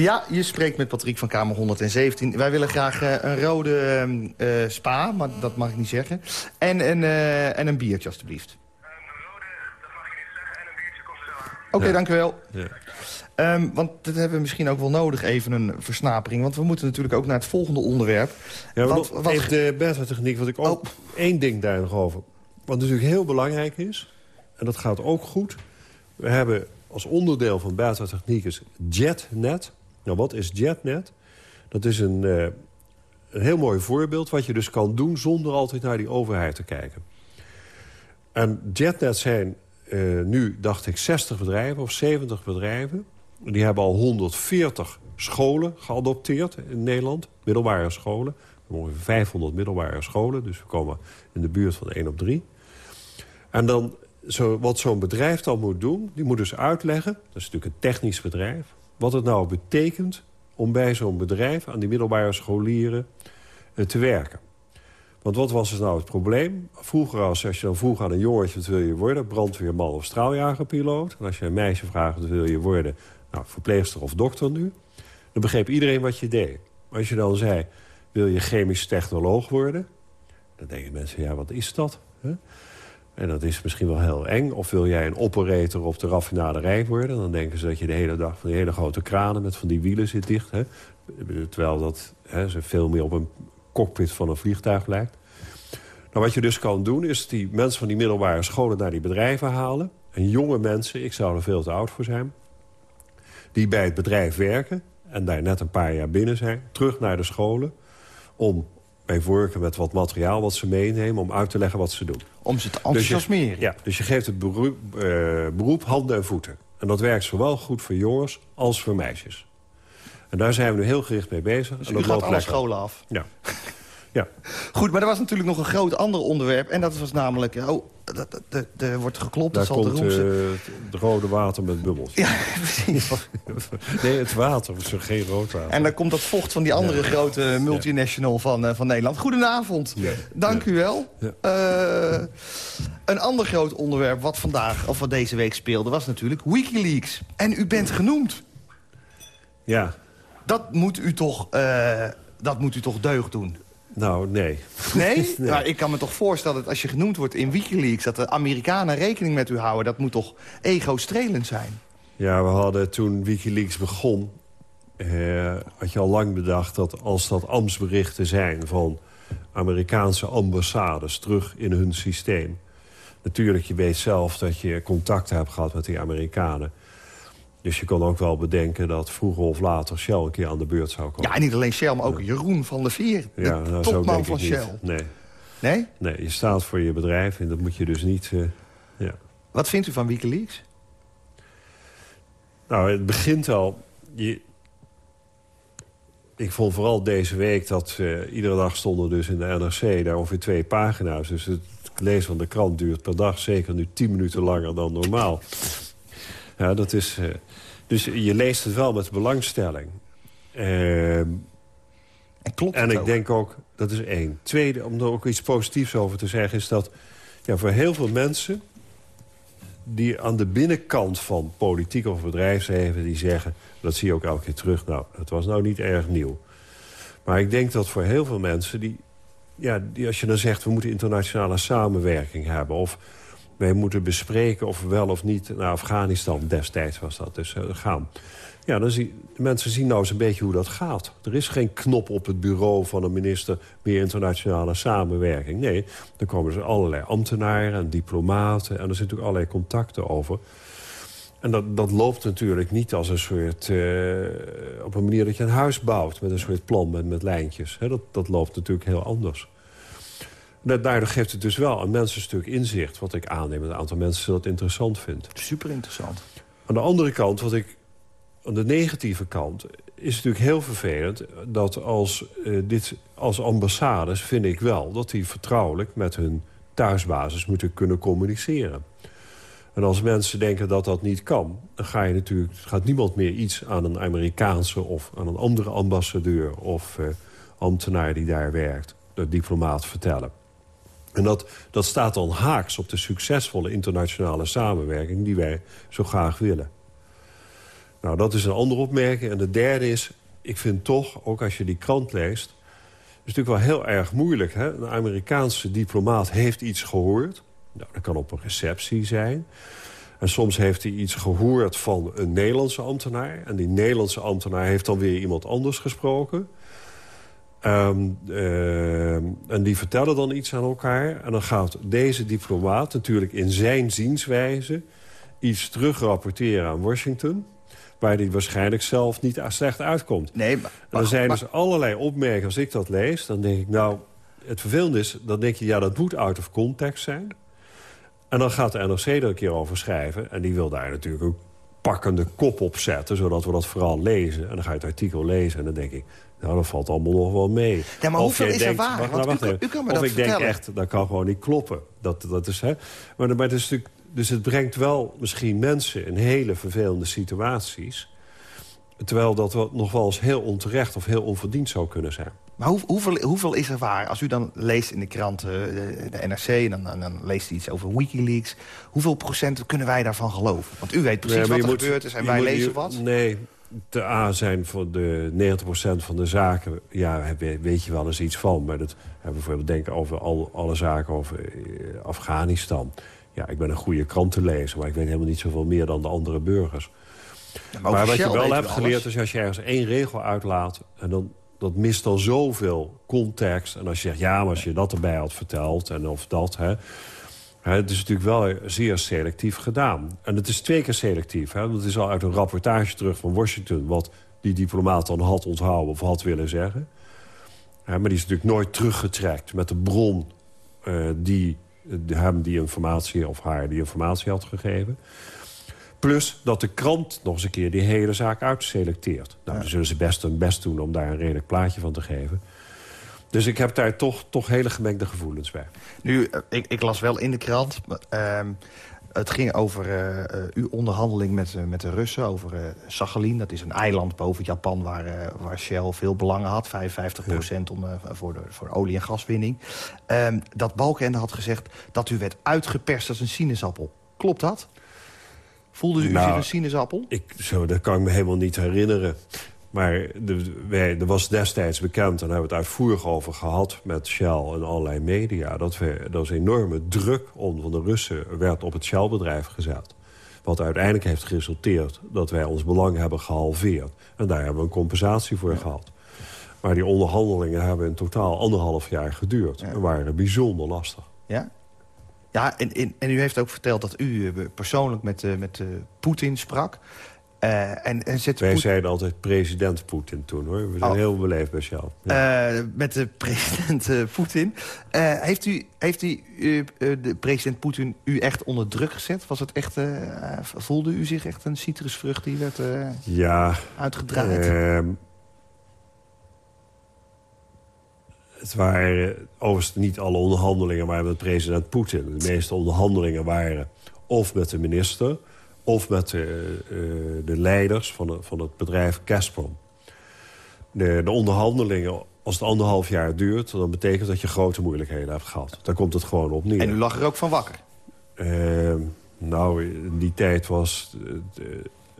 Ja, je spreekt met Patrick van Kamer 117. Wij willen graag uh, een rode uh, spa, maar dat mag ik niet zeggen. En een, uh, en een biertje, alstublieft. Een rode, dat mag ik niet zeggen. En een biertje kost Oké, okay, ja. dank u wel. Ja. Um, want dat hebben we misschien ook wel nodig, even een versnapering. Want we moeten natuurlijk ook naar het volgende onderwerp. Ja, wat, wat... Even de beta-techniek, wat ik ook... Oh. één ding daar nog over. Wat natuurlijk heel belangrijk is, en dat gaat ook goed... we hebben als onderdeel van beta-techniek is JetNet. Nou, wat is JetNet? Dat is een, uh, een heel mooi voorbeeld wat je dus kan doen... zonder altijd naar die overheid te kijken. En JetNet zijn uh, nu, dacht ik, 60 bedrijven of 70 bedrijven... Die hebben al 140 scholen geadopteerd in Nederland. Middelbare scholen. Ongeveer 500 middelbare scholen. Dus we komen in de buurt van 1 op 3. En dan, zo, wat zo'n bedrijf dan moet doen... die moet dus uitleggen, dat is natuurlijk een technisch bedrijf... wat het nou betekent om bij zo'n bedrijf... aan die middelbare scholieren uh, te werken. Want wat was dus nou het probleem? Vroeger, als, als je dan vroeg aan een jongetje wat wil je worden... brandweerman of straaljagerpiloot. En als je een meisje vraagt wat wil je worden... nou, verpleegster of dokter nu... dan begreep iedereen wat je deed. Als je dan zei, wil je chemisch technoloog worden... dan denken mensen, ja, wat is dat? En dat is misschien wel heel eng. Of wil jij een operator op de raffinaderij worden... dan denken ze dat je de hele dag van die hele grote kranen... met van die wielen zit dicht. Hè? Terwijl dat hè, ze veel meer op een cockpit van een vliegtuig lijkt. Nou, wat je dus kan doen, is die mensen van die middelbare scholen... naar die bedrijven halen. En jonge mensen, ik zou er veel te oud voor zijn... die bij het bedrijf werken en daar net een paar jaar binnen zijn... terug naar de scholen om bij voorkeur met wat materiaal wat ze meenemen... om uit te leggen wat ze doen. Om ze te enthousiasmeren. Dus je, ja, dus je geeft het beroep, uh, beroep handen en voeten. En dat werkt zowel goed voor jongens als voor meisjes. En daar zijn we nu heel gericht mee bezig. Dus en dat gaat alle lekker. scholen af? Ja. ja. Goed, maar er was natuurlijk nog een groot ander onderwerp. En dat was namelijk... Oh, er wordt geklopt, Daar zal de komt roemse... eh, het rode water met bubbels. Ja, precies. Nee, het water, is er geen rood water. En dan komt dat vocht van die andere grote multinational van, eh, van Nederland. Goedenavond. Ja. Dank u wel. Eh, een ander groot onderwerp wat vandaag, of wat deze week speelde... was natuurlijk Wikileaks. En u bent genoemd. Ja, Dat moet u toch, dat moet u toch deugd doen? Nou, nee. Nee? Maar ik kan me toch voorstellen dat als je genoemd wordt in Wikileaks... dat de Amerikanen rekening met u houden. Dat moet toch ego-strelend zijn? Ja, we hadden toen Wikileaks begon... eh, had je al lang bedacht dat als dat ambtsberichten zijn... van Amerikaanse ambassades terug in hun systeem... natuurlijk, je weet zelf dat je contact hebt gehad met die Amerikanen. Dus je kon ook wel bedenken dat vroeger of later Shell een keer aan de beurt zou komen. Ja, en niet alleen Shell, maar ook Jeroen van der Vier. De Ja, nou, zo topman denk van. Shell. Nee, Nee? nee, je staat voor je bedrijf en dat moet je dus niet... eh, ja. Wat vindt u van Wikileaks? Nou, het begint al... Je... Ik vond vooral deze week dat eh, iedere dag stonden dus in de NRC... daar ongeveer twee pagina's. Dus het lezen van de krant duurt per dag zeker nu tien minuten langer dan normaal. Ja, dat is... eh, dus je leest het wel met belangstelling. Ehm, En klopt en ik ook? denk ook, dat is één. Tweede, om er ook iets positiefs over te zeggen... is dat ja, voor heel veel mensen die aan de binnenkant van politiek of bedrijfsleven... die zeggen, dat zie je ook elke keer terug... nou, het was nou niet erg nieuw. Maar ik denk dat voor heel veel mensen... die, ja, die als je dan zegt, we moeten internationale samenwerking hebben... of wij moeten bespreken of we wel of niet naar Afghanistan... destijds was dat dus, eh, gaan... Ja, dan zie, mensen zien nou eens een beetje hoe dat gaat. Er is geen knop op het bureau van een minister... meer internationale samenwerking. Nee, dan komen er allerlei ambtenaren en diplomaten... en er zitten natuurlijk allerlei contacten over. En dat, dat loopt natuurlijk niet als een soort... eh, op een manier dat je een huis bouwt met een soort plan met, met lijntjes. Dat, dat loopt natuurlijk heel anders. Da- Daardoor geeft het dus wel een mensen een stuk inzicht... wat ik aanneem dat een aantal mensen dat interessant vindt. Super interessant. Aan de andere kant, wat ik aan de negatieve kant is natuurlijk heel vervelend dat als, eh, dit, als ambassades vind ik wel dat die vertrouwelijk met hun thuisbasis moeten kunnen communiceren. En als mensen denken dat dat niet kan, dan ga je natuurlijk, gaat niemand meer iets aan een Amerikaanse of aan een andere ambassadeur of eh, ambtenaar die daar werkt, de diplomaat vertellen. En dat, dat staat dan haaks op de succesvolle internationale samenwerking die wij zo graag willen. Nou, dat is een andere opmerking. En de derde is, ik vind toch, ook als je die krant leest... is natuurlijk wel heel erg moeilijk. Hè? Een Amerikaanse diplomaat heeft iets gehoord. Nou, dat kan op een receptie zijn. En soms heeft hij iets gehoord van een Nederlandse ambtenaar. En die Nederlandse ambtenaar heeft dan weer iemand anders gesproken. Ehm, ehm, en die vertellen dan iets aan elkaar. En dan gaat deze diplomaat natuurlijk in zijn zienswijze... iets terugrapporteren aan Washington... waar hij waarschijnlijk zelf niet slecht uitkomt. Nee, maar... En er zijn maar- dus allerlei opmerkingen. Als ik dat lees, dan denk ik... nou, het vervelende is, dan denk je... ja, dat moet out of context zijn. En dan gaat de NRC er een keer over schrijven. En die wil daar natuurlijk ook pakkende kop op zetten... zodat we dat vooral lezen. En dan ga je het artikel lezen en dan denk ik... nou, dat valt allemaal nog wel mee. Ja, maar Of hoeveel is er denkt- waar? wacht, Want nou, wacht u kan- even. u kan me of dat ik denk echt, dat kan gewoon niet kloppen. Dat, dat is, hè. Maar, maar het is natuurlijk, dus het brengt wel misschien mensen in hele vervelende situaties... terwijl dat nog wel eens heel onterecht of heel onverdiend zou kunnen zijn. Maar hoe, hoeveel, hoeveel is er waar? Als u dan leest in de kranten, de, de NRC, en dan, dan, leest u iets over Wikileaks. Hoeveel procent kunnen wij daarvan geloven? Want u weet precies wat er gebeurd is en wij lezen wat. Nee, de A zijn voor de 90% van de zaken... ja, weet je wel eens iets van. Maar dat hebben bijvoorbeeld denken over al, alle zaken over eh, Afghanistan. Ja, ik ben een goede krantenlezer, maar ik weet helemaal niet zoveel meer dan de andere burgers. maar, wat je wel hebt geleerd is als je ergens één regel uitlaat... en dan dat mist al zoveel context. En als je zegt, ja, maar als je dat erbij had verteld en of dat... Hè, het is natuurlijk wel zeer selectief gedaan. En het is twee keer selectief. Hè? Dat is al uit een rapportage terug van Washington... wat die diplomaat dan had onthouden of had willen zeggen. maar die is natuurlijk nooit teruggetrekt met de bron... Uh, die hem die informatie of haar die informatie had gegeven. Plus dat de krant nog eens een keer die hele zaak uitselecteert. Nou, dan zullen ze best hun best doen om daar een redelijk plaatje van te geven. Dus ik heb daar toch, toch hele gemengde gevoelens bij. Nu, eh, ik, ik las wel in de krant... Uh, het ging over uh, uw onderhandeling met, uh, met de Russen, over uh, Sachalin. Dat is een eiland boven Japan waar, waar Shell veel belangen had. 55 procent voor, de, voor olie- en gaswinning. Um, dat Balkenende had gezegd dat u werd uitgeperst als een sinaasappel. Klopt dat? Voelde u nou, zich een sinaasappel? Ik, zo, dat kan ik me helemaal niet herinneren. Maar de, wij, er was destijds bekend, en daar hebben we het uitvoerig over gehad... met Shell en allerlei media... dat we, dat een enorme druk om van de Russen werd op het Shell-bedrijf gezet. Wat uiteindelijk heeft geresulteerd dat wij ons belang hebben gehalveerd. En daar hebben we een compensatie voor gehad. Maar die onderhandelingen hebben in totaal anderhalf jaar geduurd. En waren bijzonder lastig. Ja? Ja, en, en, en, u heeft ook verteld dat u eh, persoonlijk met, uh, met uh, Poetin sprak. Uh, en, en Wij zeiden altijd president Poetin toen, hoor. We zijn oh. heel beleefd bij Shell. Ja. Uh, met de president uh, Poetin. heeft u, heeft u de president Poetin u echt onder druk gezet? Was het echt, voelde u zich echt een citrusvrucht die werd ja, uitgedraaid? Ehm, het waren overigens niet alle onderhandelingen maar met president Poetin. De meeste onderhandelingen waren of met de minister of met de, uh, de leiders van, het, van het bedrijf Gazprom. De, de, onderhandelingen, als het anderhalf jaar duurt... dan betekent dat je grote moeilijkheden hebt gehad. Daar komt het gewoon op neer. En u lag er ook van wakker? Uh, nou, in die tijd was... Uh,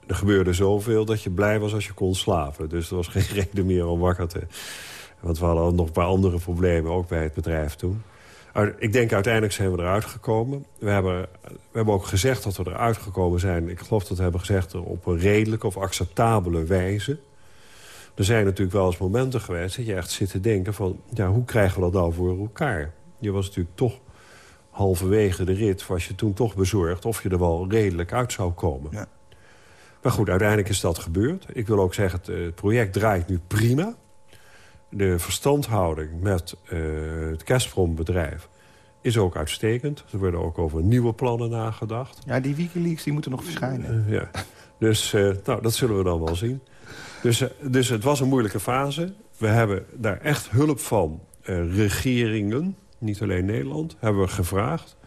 er gebeurde zoveel dat je blij was als je kon slapen. Dus er was geen reden meer om wakker te... Want we hadden nog een paar andere problemen, ook bij het bedrijf toen. Ik denk uiteindelijk zijn we eruit gekomen. We hebben, we hebben ook gezegd dat we eruit gekomen zijn. Ik geloof dat we hebben gezegd op een redelijke of acceptabele wijze. Er zijn natuurlijk wel eens momenten geweest dat je echt zit te denken van... ja, hoe krijgen we dat nou voor elkaar? Je was natuurlijk toch halverwege de rit... was je toen toch bezorgd of je er wel redelijk uit zou komen. Ja. Maar goed, uiteindelijk is dat gebeurd. Ik wil ook zeggen, het project draait nu prima de verstandhouding met uh, het Gazprom-bedrijf is ook uitstekend. Er worden ook over nieuwe plannen nagedacht. Ja, die Wikileaks die moeten nog verschijnen. Uh, ja. Dus uh, nou, dat zullen we dan wel zien. Dus, dus het was een moeilijke fase. We hebben daar echt hulp van regeringen, niet alleen Nederland, hebben we gevraagd.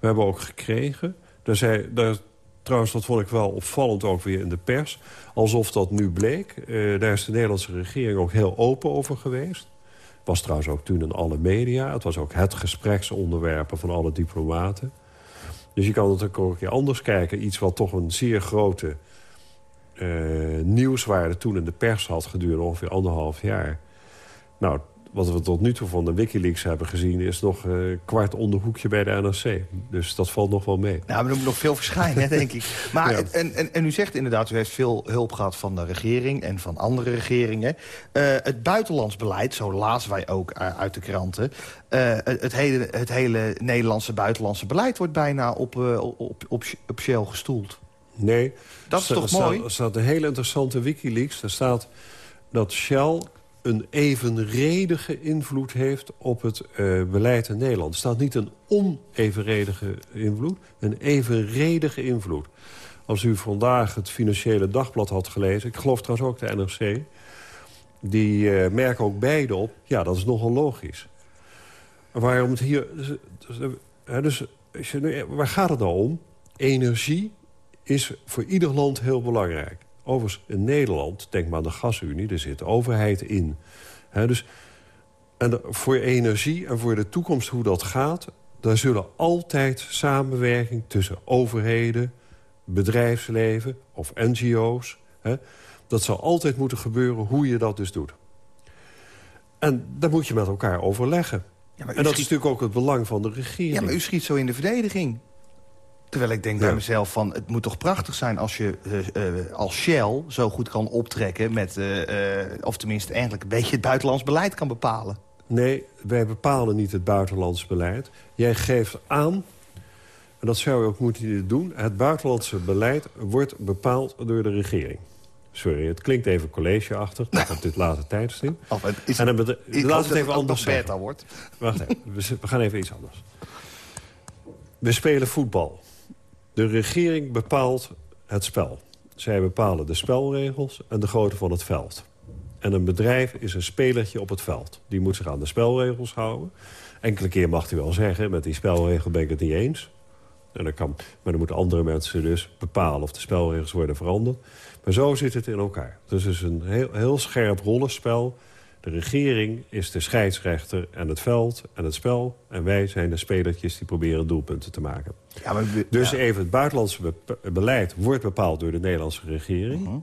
We hebben ook gekregen. Daar, zei, daar Trouwens, dat vond ik wel opvallend ook weer in de pers. Alsof dat nu bleek. Uh, daar is de Nederlandse regering ook heel open over geweest. Was trouwens ook toen in alle media. Het was ook het gespreksonderwerpen van alle diplomaten. Dus je kan het ook een keer anders kijken. Iets wat toch een zeer grote uh, nieuwswaarde toen in de pers had gedurende ongeveer anderhalf jaar. Nou, wat we tot nu toe van de Wikileaks hebben gezien... is nog uh, kwart onderhoekje bij de NRC. Dus dat valt nog wel mee. Nou, maar er moet nog veel verschijnen, denk ik. Maar, en, en, en u zegt inderdaad, u heeft veel hulp gehad van de regering... en van andere regeringen. Uh, het buitenlands beleid, zo lazen wij ook uh, uit de kranten... het, hele, het hele Nederlandse buitenlandse beleid wordt bijna op, op, op, op Shell gestoeld. Nee. Dat is toch mooi? Er staat een hele interessante Wikileaks. Er staat dat Shell een evenredige invloed heeft op het uh, beleid in Nederland. Er staat niet een onevenredige invloed, een evenredige invloed. Als u vandaag het Financiële Dagblad had gelezen... ik geloof trouwens ook de NRC... die uh, merken ook beide op, ja, dat is nogal logisch. Waarom het hier... Dus, dus, dus waar gaat het nou om? Energie is voor ieder land heel belangrijk. Overigens, in Nederland, denk maar aan de gasunie, er zit overheid in. dus En voor energie en voor de toekomst hoe dat gaat... daar zullen altijd samenwerking tussen overheden, bedrijfsleven of NGO's... Dat zal altijd moeten gebeuren hoe je dat dus doet. En daar moet je met elkaar overleggen. Ja, en dat schiet- is natuurlijk ook het belang van de regering. Ja, maar u schiet zo in de verdediging. Terwijl ik denk Ja. bij mezelf van... het moet toch prachtig zijn als je eh, eh, als Shell zo goed kan optrekken... met, eh, of tenminste eigenlijk een beetje het buitenlands beleid kan bepalen. Nee, wij bepalen niet het buitenlands beleid. Jij geeft aan, en dat zou je ook moeten doen... het buitenlandse beleid wordt bepaald door de regering. Sorry, het klinkt even collegeachtig op dit late tijdstip. Of het is, En dan dat het even anders zeggen. wordt. Wacht even, we gaan even iets anders. We spelen voetbal. De regering bepaalt het spel. Zij bepalen de spelregels en de grootte van het veld. En een bedrijf is een spelertje op het veld. Die moet zich aan de spelregels houden. Enkele keer mag hij wel zeggen, met die spelregel ben ik het niet eens. En dat kan, maar dan moeten andere mensen dus bepalen of de spelregels worden veranderd. Maar zo zit het in elkaar. Dus het is een heel, heel scherp rollenspel. De regering is de scheidsrechter en het veld en het spel. En wij zijn de spelertjes die proberen doelpunten te maken. Ja, maar, we- Dus ja. even het buitenlandse beleid wordt bepaald door de Nederlandse regering.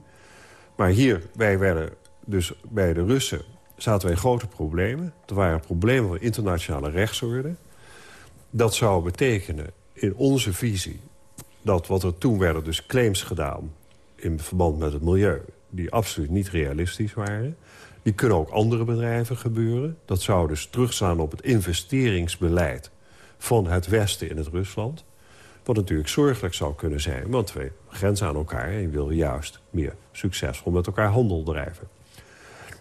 Maar hier, wij werden dus bij de Russen zaten wij in grote problemen. Er waren problemen van internationale rechtsorde. Dat zou betekenen in onze visie dat wat er toen werden dus claims gedaan... in verband met het milieu, die absoluut niet realistisch waren. Die kunnen ook andere bedrijven gebeuren. Dat zou dus terugstaan op het investeringsbeleid van het Westen in het Rusland. Wat natuurlijk zorgelijk zou kunnen zijn, want we grenzen aan elkaar... en je wil juist meer succesvol met elkaar handel drijven.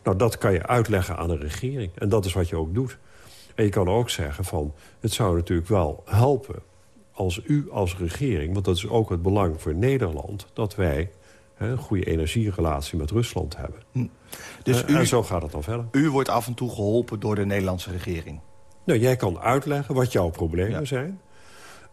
Nou, dat kan je uitleggen aan de regering. En dat is wat je ook doet. En je kan ook zeggen van... het zou natuurlijk wel helpen als u als regering... want dat is ook het belang voor Nederland... dat wij een goede energierelatie met Rusland hebben. Dus Eh, u, En zo gaat het dan verder. u wordt af en toe geholpen door de Nederlandse regering. Nou, jij kan uitleggen wat jouw problemen Ja. zijn.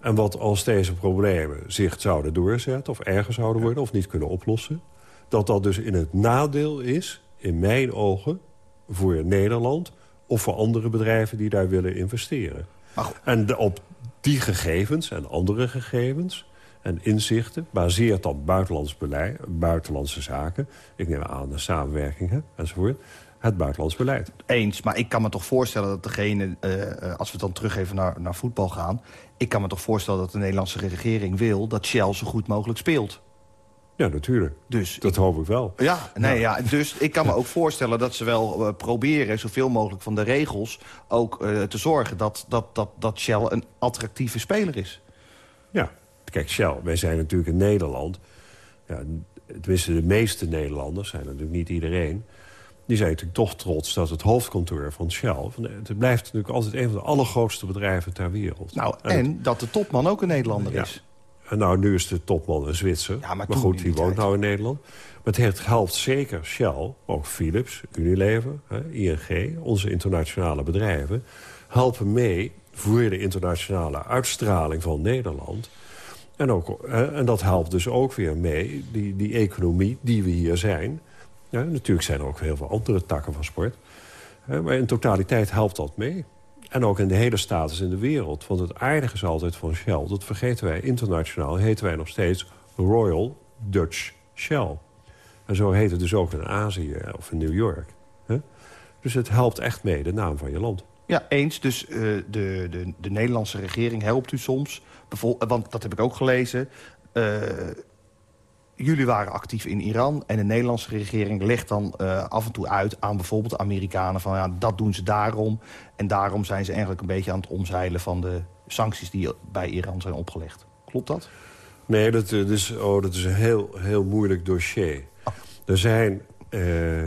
En wat als deze problemen zich zouden doorzetten... of erger zouden worden of niet kunnen oplossen... dat dat dus in het nadeel is, in mijn ogen... voor Nederland of voor andere bedrijven die daar willen investeren. En de- op die gegevens en andere gegevens en inzichten... baseert dan buitenlands beleid, buitenlandse zaken... ik neem aan de samenwerking hè, enzovoort... het buitenlands beleid. Eens, maar ik kan me toch voorstellen dat degene... eh, eh, als we dan terug even naar, naar voetbal gaan... ik kan me toch voorstellen dat de Nederlandse regering wil... dat Shell zo goed mogelijk speelt. Ja, natuurlijk. Dus Dat hoop ik wel. Ja, nee, ja. dus ik kan me ook voorstellen dat ze wel eh, proberen... zoveel mogelijk van de regels ook te zorgen... Dat, dat, dat, dat Shell een attractieve speler is. Ja, kijk, Shell, wij zijn natuurlijk in Nederland... Ja, tenminste, de meeste Nederlanders, zijn natuurlijk niet iedereen... die zijn natuurlijk toch trots dat het hoofdkantoor van Shell... Van het blijft natuurlijk altijd een van de allergrootste bedrijven ter wereld. Nou, En en dat de topman ook een Nederlander Ja. is. En nou, nu is de topman een Zwitser. Ja, maar goed, die woont nou in Nederland. Maar het helpt zeker Shell, ook Philips, Unilever, hè, ING... onze internationale bedrijven, helpen mee voor de internationale uitstraling van Nederland. En, ook, en dat helpt dus ook weer mee, die, die economie die we hier zijn. Natuurlijk zijn er ook heel veel andere takken van sport. Maar in totaliteit helpt dat mee. En ook in de hele status in de wereld. Want het aardige is altijd van Shell, dat vergeten wij internationaal... heten wij nog steeds Royal Dutch Shell. En zo heet het dus ook in Azië of in New York. Dus het helpt echt mee, de naam van je land. Ja, eens. Dus eh, de, de, de Nederlandse regering helpt u soms. Bijvol- want dat heb ik ook gelezen. Eh, jullie waren actief in Iran. En de Nederlandse regering legt dan eh, af en toe uit aan bijvoorbeeld de Amerikanen... van ja, dat doen ze daarom. En daarom zijn ze eigenlijk een beetje aan het omzeilen... van de sancties die bij Iran zijn opgelegd. Klopt dat? Nee, dat, eh, dus, oh, dat is een heel, heel moeilijk dossier. Er zijn eh,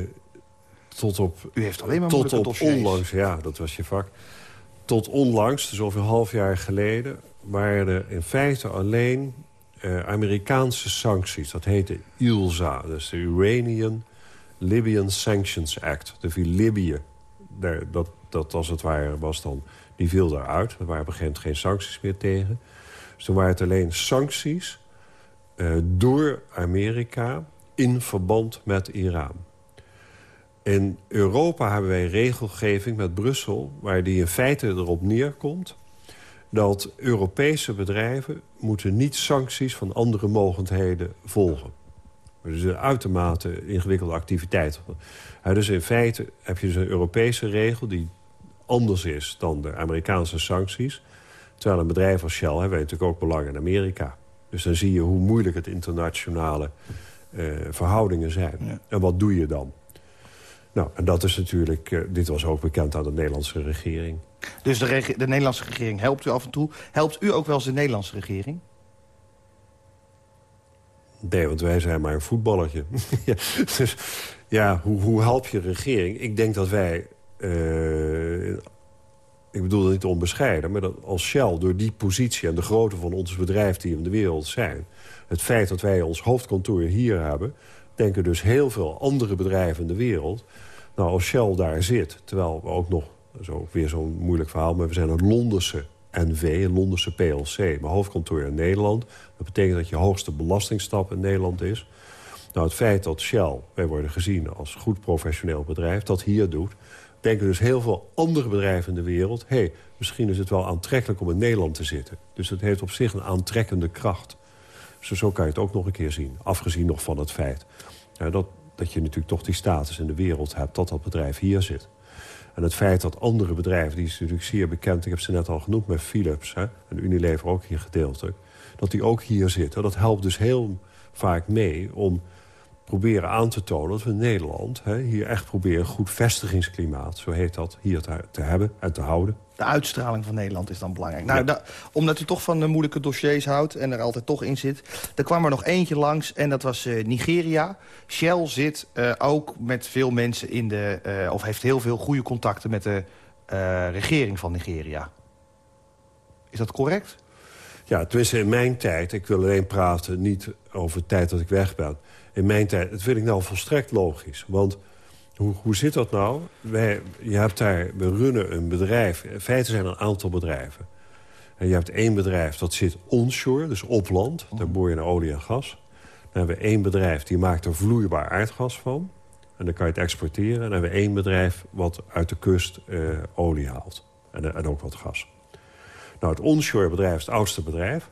tot op... U heeft alleen maar tot op dossiers. onlangs, ja, dat was je vak. Tot onlangs, dus ongeveer een half jaar geleden... waren in feite alleen eh, Amerikaanse sancties. Dat heette ILSA, dus de Iranian Libyan Sanctions Act. Dat viel Libië, daar, dat, dat als het ware was dan... die viel daaruit. Er waren op een gegeven moment geen sancties meer tegen. Dus toen waren het alleen sancties eh, door Amerika in verband met Iran. In Europa hebben wij regelgeving met Brussel... waar die in feite erop neerkomt dat Europese bedrijven moeten niet sancties van andere mogendheden volgen. Dus een uitermate ingewikkelde activiteit. dus in feite heb je dus een Europese regel die anders is dan de Amerikaanse sancties. Terwijl een bedrijf als Shell hebben wij natuurlijk ook belang in Amerika. Dus dan zie je hoe moeilijk het internationale uh, verhoudingen zijn. En wat doe je dan? Nou, en dat is natuurlijk... Uh, dit was ook bekend aan de Nederlandse regering. Dus de, de, Nederlandse regering helpt u af en toe. Helpt u ook wel eens de Nederlandse regering? Nee, want wij zijn maar een voetballertje. ja, dus ja, hoe, hoe help je regering? Ik denk dat wij... Uh, ik bedoel dat niet onbescheiden... maar dat als Shell door die positie en de grootte van ons bedrijf... die in de wereld zijn... het feit dat wij ons hoofdkantoor hier hebben... denken dus heel veel andere bedrijven in de wereld... nou, als Shell daar zit, terwijl we ook nog dat is ook weer zo'n moeilijk verhaal. Maar we zijn een Londense NV, een Londense PLC. Mijn hoofdkantoor in Nederland. Dat betekent dat je hoogste belastingstap in Nederland is. Nou, het feit dat Shell, wij worden gezien als goed professioneel bedrijf... dat hier doet, denken dus heel veel andere bedrijven in de wereld... hé, hey, misschien is het wel aantrekkelijk om in Nederland te zitten. Dus het heeft op zich een aantrekkende kracht. Dus zo kan je het ook nog een keer zien. Afgezien nog van het feit dat, dat je natuurlijk toch die status in de wereld hebt... dat dat bedrijf hier zit. En het feit dat andere bedrijven, die is natuurlijk zeer bekend... ik heb ze net al genoemd met Philips hè, en Unilever ook hier gedeeltelijk... dat die ook hier zitten. Dat helpt dus heel vaak mee om proberen aan te tonen dat we in Nederland... Hè, hier echt proberen goed vestigingsklimaat, zo heet dat, hier te, te hebben en te houden. De uitstraling van Nederland is dan belangrijk. Nou, omdat u toch van de moeilijke dossiers houdt en er altijd toch in zit... er kwam er nog eentje langs en dat was uh, Nigeria. Shell zit uh, ook met veel mensen in de... Uh, of heeft heel veel goede contacten met de regering van Nigeria. Is dat correct? Ja, tenminste in mijn tijd. Ik wil alleen praten, niet over de tijd dat ik weg ben in mijn tijd, dat vind ik nou volstrekt logisch. Want hoe, hoe zit dat nou? Wij, je hebt daar, we runnen een bedrijf. In feite zijn er een aantal bedrijven. En je hebt één bedrijf dat zit onshore, dus op land. Daar boor je naar olie en gas. Dan hebben we één bedrijf die maakt er vloeibaar aardgas van. En dan kan je het exporteren. En dan hebben we één bedrijf wat uit de kust uh, olie haalt. En, en ook wat gas. Nou, het onshore bedrijf is het oudste bedrijf.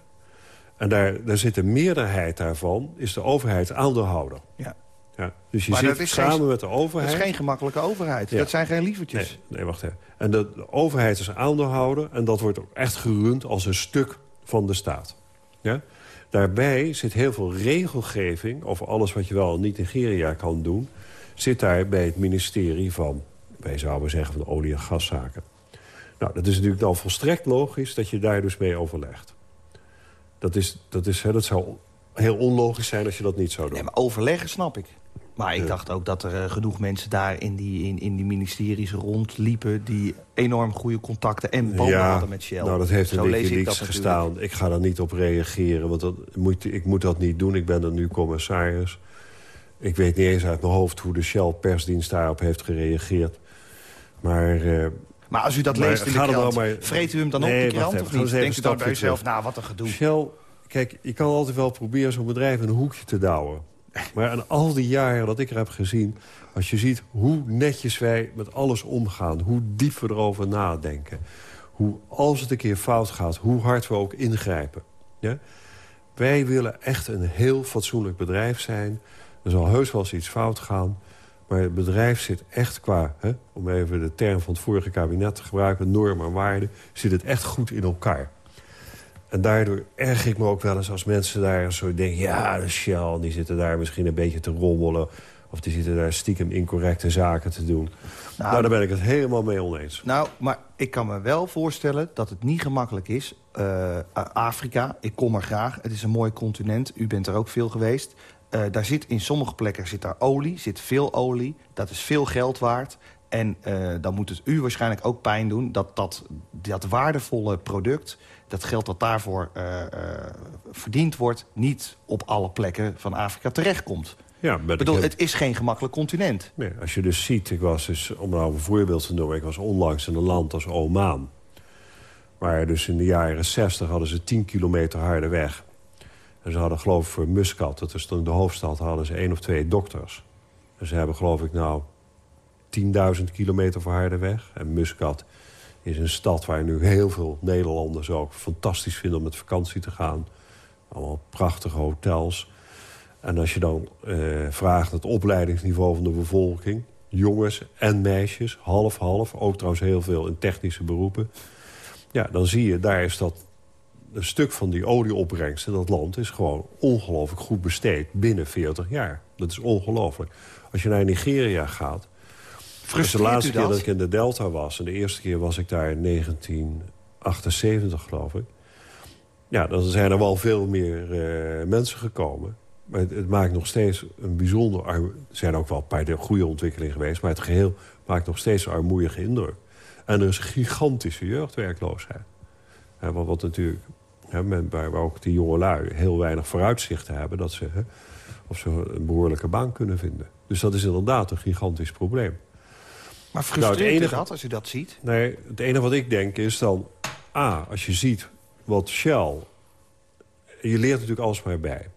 En daar, daar zit een meerderheid daarvan, is de overheid aandeelhouder. Ja. Ja, dus je zit samen met de overheid... Dat is geen gemakkelijke overheid. Dat zijn geen lievertjes. Nee, nee wacht even. En de, de, overheid is aandeelhouder... en dat wordt ook echt gerund als een stuk van de staat. Ja? Daarbij zit heel veel regelgeving... over alles wat je wel niet in Nigeria kan doen... zit daar bij het ministerie van... wij zouden zeggen van de olie- en gaszaken. Nou, dat is natuurlijk dan volstrekt logisch... dat je daar dus mee overlegt. Dat, is, dat, is, hè, dat zou heel onlogisch zijn als je dat niet zou doen. Nee, maar overleggen snap ik. Maar ik dacht ook dat er uh, genoeg mensen daar in die, in, in die ministeries rondliepen... die enorm goede contacten en banden ja, hadden met Shell. nou dat heeft in Wikileaks gestaan. Ik ga daar niet op reageren, want dat moet, ik moet dat niet doen. Ik ben er nu commissaris. Ik weet niet eens uit mijn hoofd hoe de Shell-persdienst daarop heeft gereageerd. Maar... Uh, maar als u dat leest in de krant, maar, vreet u hem dan nee, op de krant of niet? Denkt u dan bij uzelf, nou, wat een gedoe. Shell, kijk, je kan altijd wel proberen zo'n bedrijf in een hoekje te douwen. Maar aan al die jaren dat ik er heb gezien... als je ziet hoe netjes wij met alles omgaan... hoe diep we erover nadenken... hoe als het een keer fout gaat, hoe hard we ook ingrijpen. Ja? Wij willen echt een heel fatsoenlijk bedrijf zijn. Er zal heus wel eens iets fout gaan... Maar het bedrijf zit echt qua, hè, om even de term van het vorige kabinet te gebruiken... normen en waarden, zit het echt goed in elkaar. En daardoor erg ik me ook wel eens als mensen daar zo denken... ja, de Shell, die zitten daar misschien een beetje te rommelen... of die zitten daar stiekem incorrecte zaken te doen. Nou, nou daar ben ik het helemaal mee oneens. Nou, maar ik kan me wel voorstellen dat het niet gemakkelijk is. Uh, Afrika, ik kom er graag. Het is een mooi continent. U bent er ook veel geweest. Uh, daar zit in sommige plekken zit daar olie, zit veel olie. Dat is veel geld waard. En uh, dan moet het u waarschijnlijk ook pijn doen dat dat, dat waardevolle product... dat geld dat daarvoor uh, verdiend wordt... niet op alle plekken van Afrika terechtkomt. Ja, bedoel, het is geen gemakkelijk continent. Nee, als je dus ziet, ik was dus, om nou een voorbeeld te noemen... ik was onlangs in een land als Oman. Maar dus in de jaren 60 hadden ze 10 kilometer harde weg. En ze hadden geloof ik voor Muscat, dat is toen de hoofdstad, hadden ze één of twee dokters. En ze hebben geloof ik nou 10.000 kilometer verharde weg. En Muscat is een stad waar nu heel veel Nederlanders ook fantastisch vinden om met vakantie te gaan. Allemaal prachtige hotels. En als je dan eh, vraagt het opleidingsniveau van de bevolking... jongens en meisjes, half-half, ook trouwens heel veel in technische beroepen... ja, dan zie je, daar is dat een stuk van die olieopbrengst in dat land... is gewoon ongelooflijk goed besteed binnen 40 jaar. Dat is ongelooflijk. Als je naar Nigeria gaat... Dus de laatste keer dat ik in de Delta was... en de eerste keer was ik daar in 1978, geloof ik... ja, dan zijn er wel veel meer uh, mensen gekomen. Maar het, het, maakt nog steeds een bijzonder... Er zijn ook wel een paar goede ontwikkelingen geweest... maar het geheel maakt nog steeds een armoedige indruk. En er is een gigantische jeugdwerkloosheid. Wat, wat natuurlijk... Hè, waar, waar ook die jongelui heel weinig vooruitzichten hebben... dat ze, of ze een behoorlijke baan kunnen vinden. Dus dat is inderdaad een gigantisch probleem. Maar frustreert nou, enige, dat als u dat ziet? Nee, het enige wat ik denk is dan... A, als je ziet wat Shell... Je leert natuurlijk alles maar bij.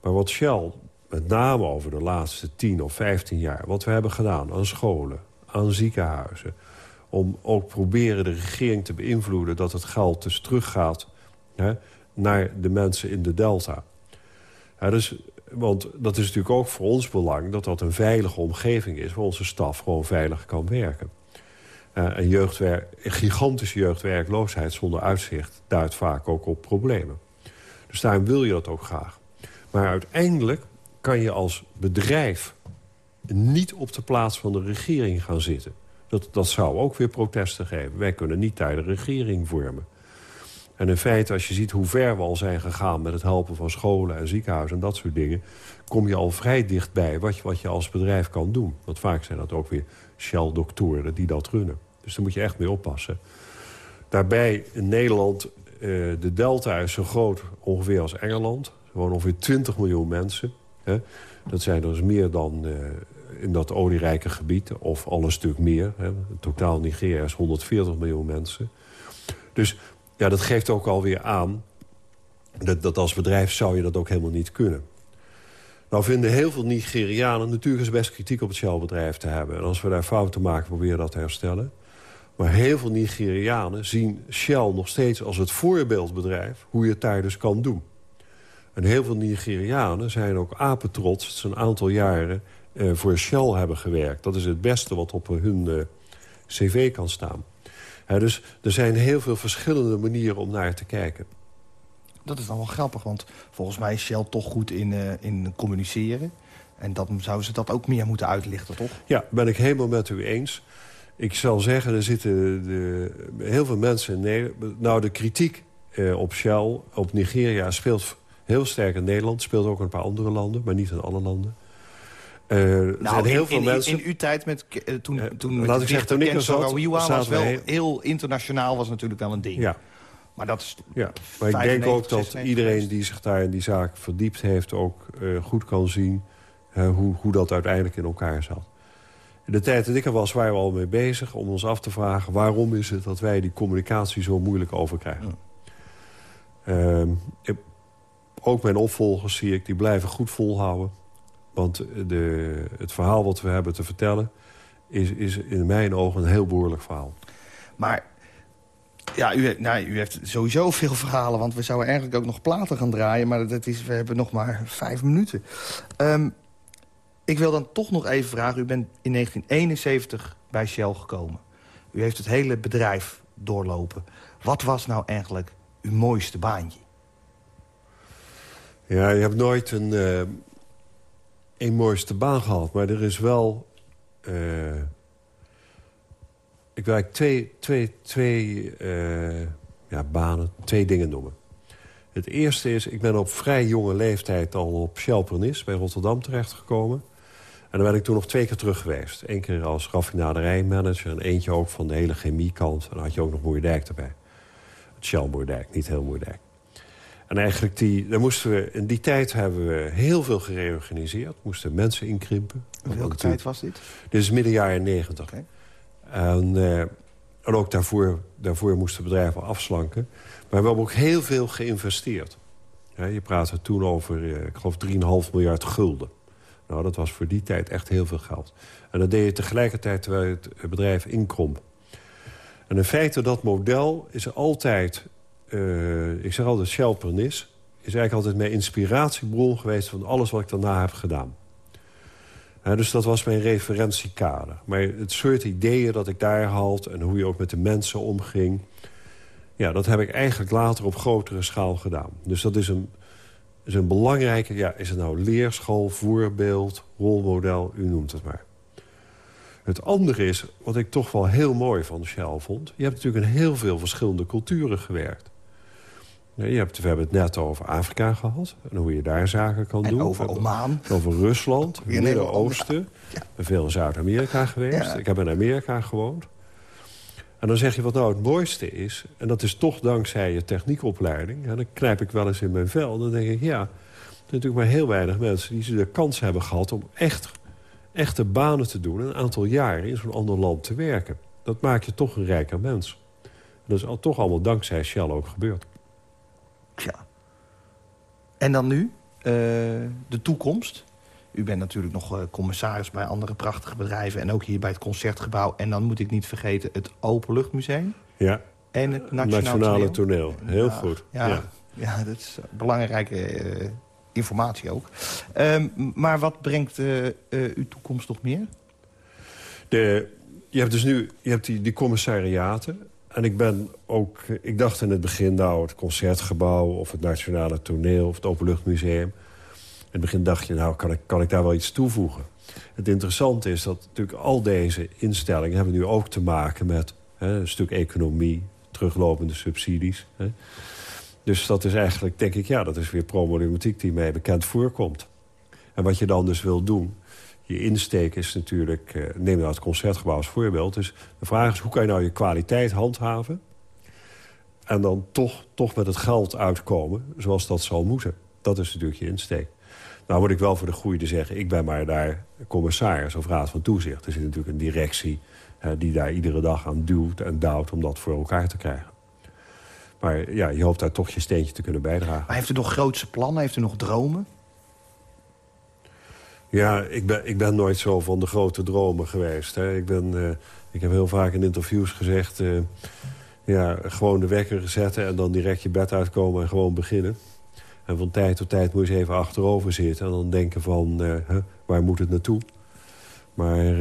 Maar wat Shell, met name over de laatste 10 of 15 jaar... wat we hebben gedaan aan scholen, aan ziekenhuizen... om ook proberen de regering te beïnvloeden... dat het geld dus teruggaat hè, naar de mensen in de delta. Ja, dus want dat is natuurlijk ook voor ons belang... dat dat een veilige omgeving is waar onze staf gewoon veilig kan werken. Uh, en jeugdwerk, gigantische jeugdwerkloosheid zonder uitzicht... duidt vaak ook op problemen. Dus daarom wil je dat ook graag. Maar uiteindelijk kan je als bedrijf niet op de plaats van de regering gaan zitten. Dat, dat zou ook weer protesten geven. Wij kunnen niet daar de regering vormen. En in feite, als je ziet hoe ver we al zijn gegaan... met het helpen van scholen en ziekenhuizen en dat soort dingen... kom je al vrij dichtbij wat je, wat je als bedrijf kan doen. Want vaak zijn dat ook weer Shell-doktoren die dat runnen. Dus daar moet je echt mee oppassen. Daarbij in Nederland, uh, de delta is zo groot ongeveer als Engeland. Er wonen ongeveer 20 miljoen mensen. Hè. Dat zijn dus meer dan uh, in dat olierijke gebied, of al een stuk meer. Hè. Totaal Nigeria is 140 miljoen mensen. Dus ja, dat geeft ook alweer aan... Dat, dat als bedrijf zou je dat ook helemaal niet kunnen. Nou vinden heel veel Nigerianen... natuurlijk is best kritiek op het Shell-bedrijf te hebben. En als we daar fouten maken, proberen dat te herstellen. Maar heel veel Nigerianen zien Shell nog steeds als het voorbeeldbedrijf... hoe je het daar dus kan doen. En heel veel Nigerianen zijn ook apetrots... dat ze een aantal jaren eh, voor Shell hebben gewerkt. Dat is het beste wat op hun eh, cv kan staan dus er zijn heel veel verschillende manieren om naar te kijken. Dat is dan wel grappig, want volgens mij is Shell toch goed in, uh, in communiceren. En dan zouden ze dat ook meer moeten uitlichten, toch? Ja, ben ik helemaal met u eens. Ik zal zeggen, er zitten de, heel veel mensen in Nederland... Nou, de kritiek eh, op Shell, op Nigeria, speelt heel sterk in Nederland. Speelt ook in een paar andere landen, maar niet in alle landen. Uh, nou, heel in, veel in, mensen... in uw tijd, met, uh, toen, uh, toen laat ik zeggen, toen ik er zat, was wel heel... internationaal was natuurlijk wel een ding. Ja. Maar dat is ja. Maar ik denk ook dat iedereen die zich daar in die zaak verdiept heeft... ook goed kan zien hoe, hoe dat uiteindelijk in elkaar zat. In de tijd dat ik er was, waren we al mee bezig om ons af te vragen... waarom is het dat wij die communicatie zo moeilijk overkrijgen. Ja. Ehm, ook mijn opvolgers zie ik, die blijven goed volhouden want de, het verhaal wat we hebben te vertellen... Is, is in mijn ogen een heel behoorlijk verhaal. Maar ja, u, nou, u heeft sowieso veel verhalen, want we zouden eigenlijk ook nog platen gaan draaien. Maar dat is, we hebben nog maar vijf minuten. Um, ik wil dan toch nog even vragen. U bent in 1971 bij Shell gekomen. U heeft het hele bedrijf doorlopen. Wat was nou eigenlijk uw mooiste baantje? Ja, je hebt nooit een, uh, een mooiste baan gehad. Maar er is wel... Uh, ik wil eigenlijk twee, twee, twee uh, ja, banen, twee dingen noemen. Het eerste is, ik ben op vrij jonge leeftijd al op Shell Pernis bij Rotterdam terechtgekomen. En dan ben ik toen nog twee keer terug geweest. Eén keer als raffinaderijmanager en eentje ook van de hele chemiekant. En dan had je ook nog Moerdijk erbij. Het Shell Moerdijk, niet heel Moerdijk. En eigenlijk die, daar moesten we, in die tijd hebben we heel veel gereorganiseerd. Moesten mensen inkrimpen. welke tijd was dit? Dit is midden jaren negentig. En, uh, en ook daarvoor, daarvoor moesten bedrijven afslanken. Maar we hebben ook heel veel geïnvesteerd. Ja, je praatte toen over, uh, ik geloof, 3,5 miljard gulden. Nou, dat was voor die tijd echt heel veel geld. En dat deed je tegelijkertijd terwijl het bedrijf inkromp. En in feite, dat model is altijd... Uh, ik zeg altijd, Shell Pernis... is eigenlijk altijd mijn inspiratiebron geweest... van alles wat ik daarna heb gedaan. dus dat was mijn referentiekader. Maar het soort ideeën dat ik daar had... en hoe je ook met de mensen omging... ja, dat heb ik eigenlijk later op grotere schaal gedaan. Dus dat is een, is een belangrijke... ja, is het nou leerschool, voorbeeld, rolmodel, u noemt het maar. Het andere is, wat ik toch wel heel mooi van Shell vond... je hebt natuurlijk in heel veel verschillende culturen gewerkt. Je hebt, we hebben het net over Afrika gehad. En hoe je daar zaken kan en doen. over Oman. Over Rusland, het Midden-Oosten. Ben veel in Zuid-Amerika geweest. Ik heb in Amerika gewoond. En dan zeg je wat nou het mooiste is... en dat is toch dankzij je techniekopleiding... en dan knijp ik wel eens in mijn vel. Dan denk ik, ja, er zijn natuurlijk maar heel weinig mensen... die ze de kans hebben gehad om echt echte banen te doen... een aantal jaren in zo'n ander land te werken. Dat maakt je toch een rijker mens. dat is al, toch allemaal dankzij Shell ook gebeurd. Ja. En dan nu, uh, de toekomst. U bent natuurlijk nog uh, commissaris bij andere prachtige bedrijven... en ook hier bij het Concertgebouw. En dan moet ik niet vergeten het Openluchtmuseum. Ja. En het Nationale, Nationale toneel. Heel goed. Ja, ja. ja, dat is belangrijke uh, informatie ook. Um, maar wat brengt uh, uh, uw toekomst nog meer? De, je hebt dus nu je hebt die, die commissariaten. En ik ben ook... Ik dacht in het begin, nou, het Concertgebouw... of het Nationale Toneel of het Openluchtmuseum. In het begin dacht je, nou, kan ik, kan ik daar wel iets toevoegen? Het interessante is dat natuurlijk al deze instellingen... hebben nu ook te maken met hè, een stuk economie... teruglopende subsidies... Hè. Dus dat is eigenlijk, denk ik, ja, dat is weer problematiek die mij bekend voorkomt. En wat je dan dus wil doen, je insteek is natuurlijk... Uh, neem nou het Concertgebouw als voorbeeld. Dus de vraag is, hoe kan je nou je kwaliteit handhaven... en dan toch, toch met het geld uitkomen zoals dat zal moeten. Dat is natuurlijk je insteek. Nou moet ik wel voor de goede zeggen, ik ben maar daar commissaris of raad van toezicht. Er zit natuurlijk een directie die daar iedere dag aan duwt en duwt om dat voor elkaar te krijgen. Maar ja, je hoopt daar toch je steentje te kunnen bijdragen. Maar heeft u nog grootse plannen? Heeft u nog dromen? Ja, ik ben, ik ben nooit zo van de grote dromen geweest. Hè. Ik, ben, uh, ik heb heel vaak in interviews gezegd... Uh, ja, gewoon de wekker zetten en dan direct je bed uitkomen en gewoon beginnen. En van tijd tot tijd moet je even achterover zitten... en dan denken van, huh, waar moet het naartoe? Maar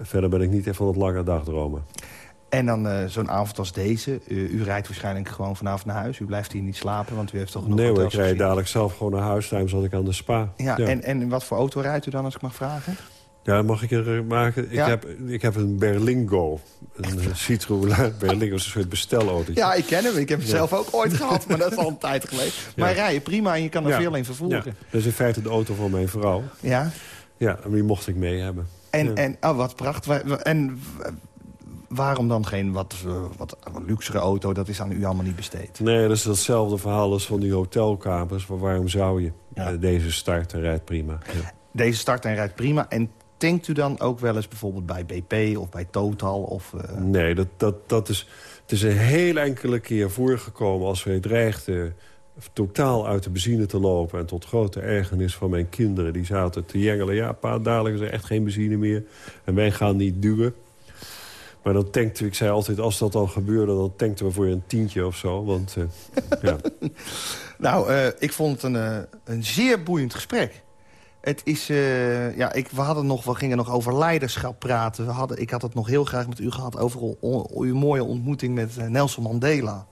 verder ben ik niet even van het lange dagdromen. En dan uh, zo'n avond als deze. Uh, u rijdt waarschijnlijk gewoon vanavond naar huis. U blijft hier niet slapen, want u heeft toch nog Nee hoor, ik rijd dadelijk zelf gewoon naar huis. Daarom zat ik aan de spa. Ja, ja, En, en wat voor auto rijdt u dan, als ik mag vragen? Ja, mag ik er maken? Ik, ja. heb, ik heb een Berlingo. Een Citroën Berlingo, een soort bestelauto. Ja, ik ken hem. Ik heb hem ja. zelf ook ooit gehad, maar dat is al een tijd geleden. Maar rijden prima en je kan er veel in vervoeren. Dat is in feite de auto van mijn vrouw. Ja? Ja, en die mocht ik mee hebben. En, en oh, wat prachtig. En waarom dan geen wat, uh, wat, wat luxere auto? Dat is aan u allemaal niet besteed. Nee, dat is hetzelfde verhaal als van die hotelkamers. Maar waarom zou je? Ja. Uh, deze start en rijdt prima. Ja. Deze start en rijdt prima. En tankt u dan ook wel eens bijvoorbeeld bij BP of bij Total? Of, uh... Nee, dat, dat, dat is, het is een heel enkele keer voorgekomen als we dreigden totaal uit de benzine te lopen... en tot grote ergernis van mijn kinderen. Die zaten te jengelen. Ja, pa, dadelijk is er echt geen benzine meer. En wij gaan niet duwen. Maar dan tankten we, ik zei altijd, als dat dan gebeurde... dan tankten we voor een tientje of zo. Want, uh, ja. Nou, uh, ik vond het een, uh, een zeer boeiend gesprek. Het is, ja, ik, we, hadden nog, we gingen nog over leiderschap praten. We hadden, ik had het nog heel graag met u gehad over uw mooie ontmoeting met Nelson Mandela.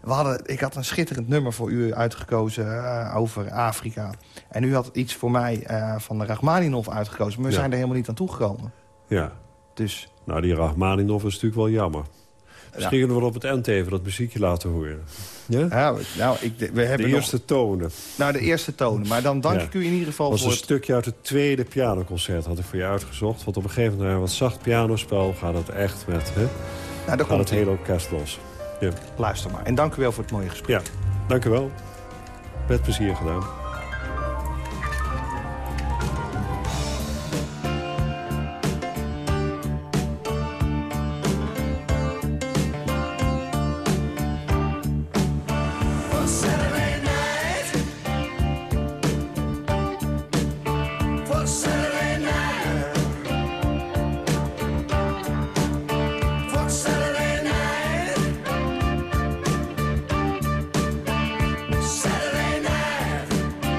We hadden, ik had een schitterend nummer voor u uitgekozen over Afrika. En u had iets voor mij van de Rachmaninov uitgekozen. Maar we ja. zijn er helemaal niet aan toegekomen. Ja. Dus nou, die Rachmaninov is natuurlijk wel jammer. Misschien kunnen we op het eind even dat muziekje laten horen. Ja? ja nou, ik, we hebben de eerste tonen. Nou, de eerste tonen. Maar dan dank ja. ik u in ieder geval voor... Dat was een stukje uit het tweede pianoconcert had ik voor je uitgezocht. Want op een gegeven moment, wat zacht pianospel, gaat het echt met... Hè, nou, gaat het hele orkest los. Ja. Luister maar. En dank u wel voor het mooie gesprek. Ja, dank u wel. Met plezier gedaan.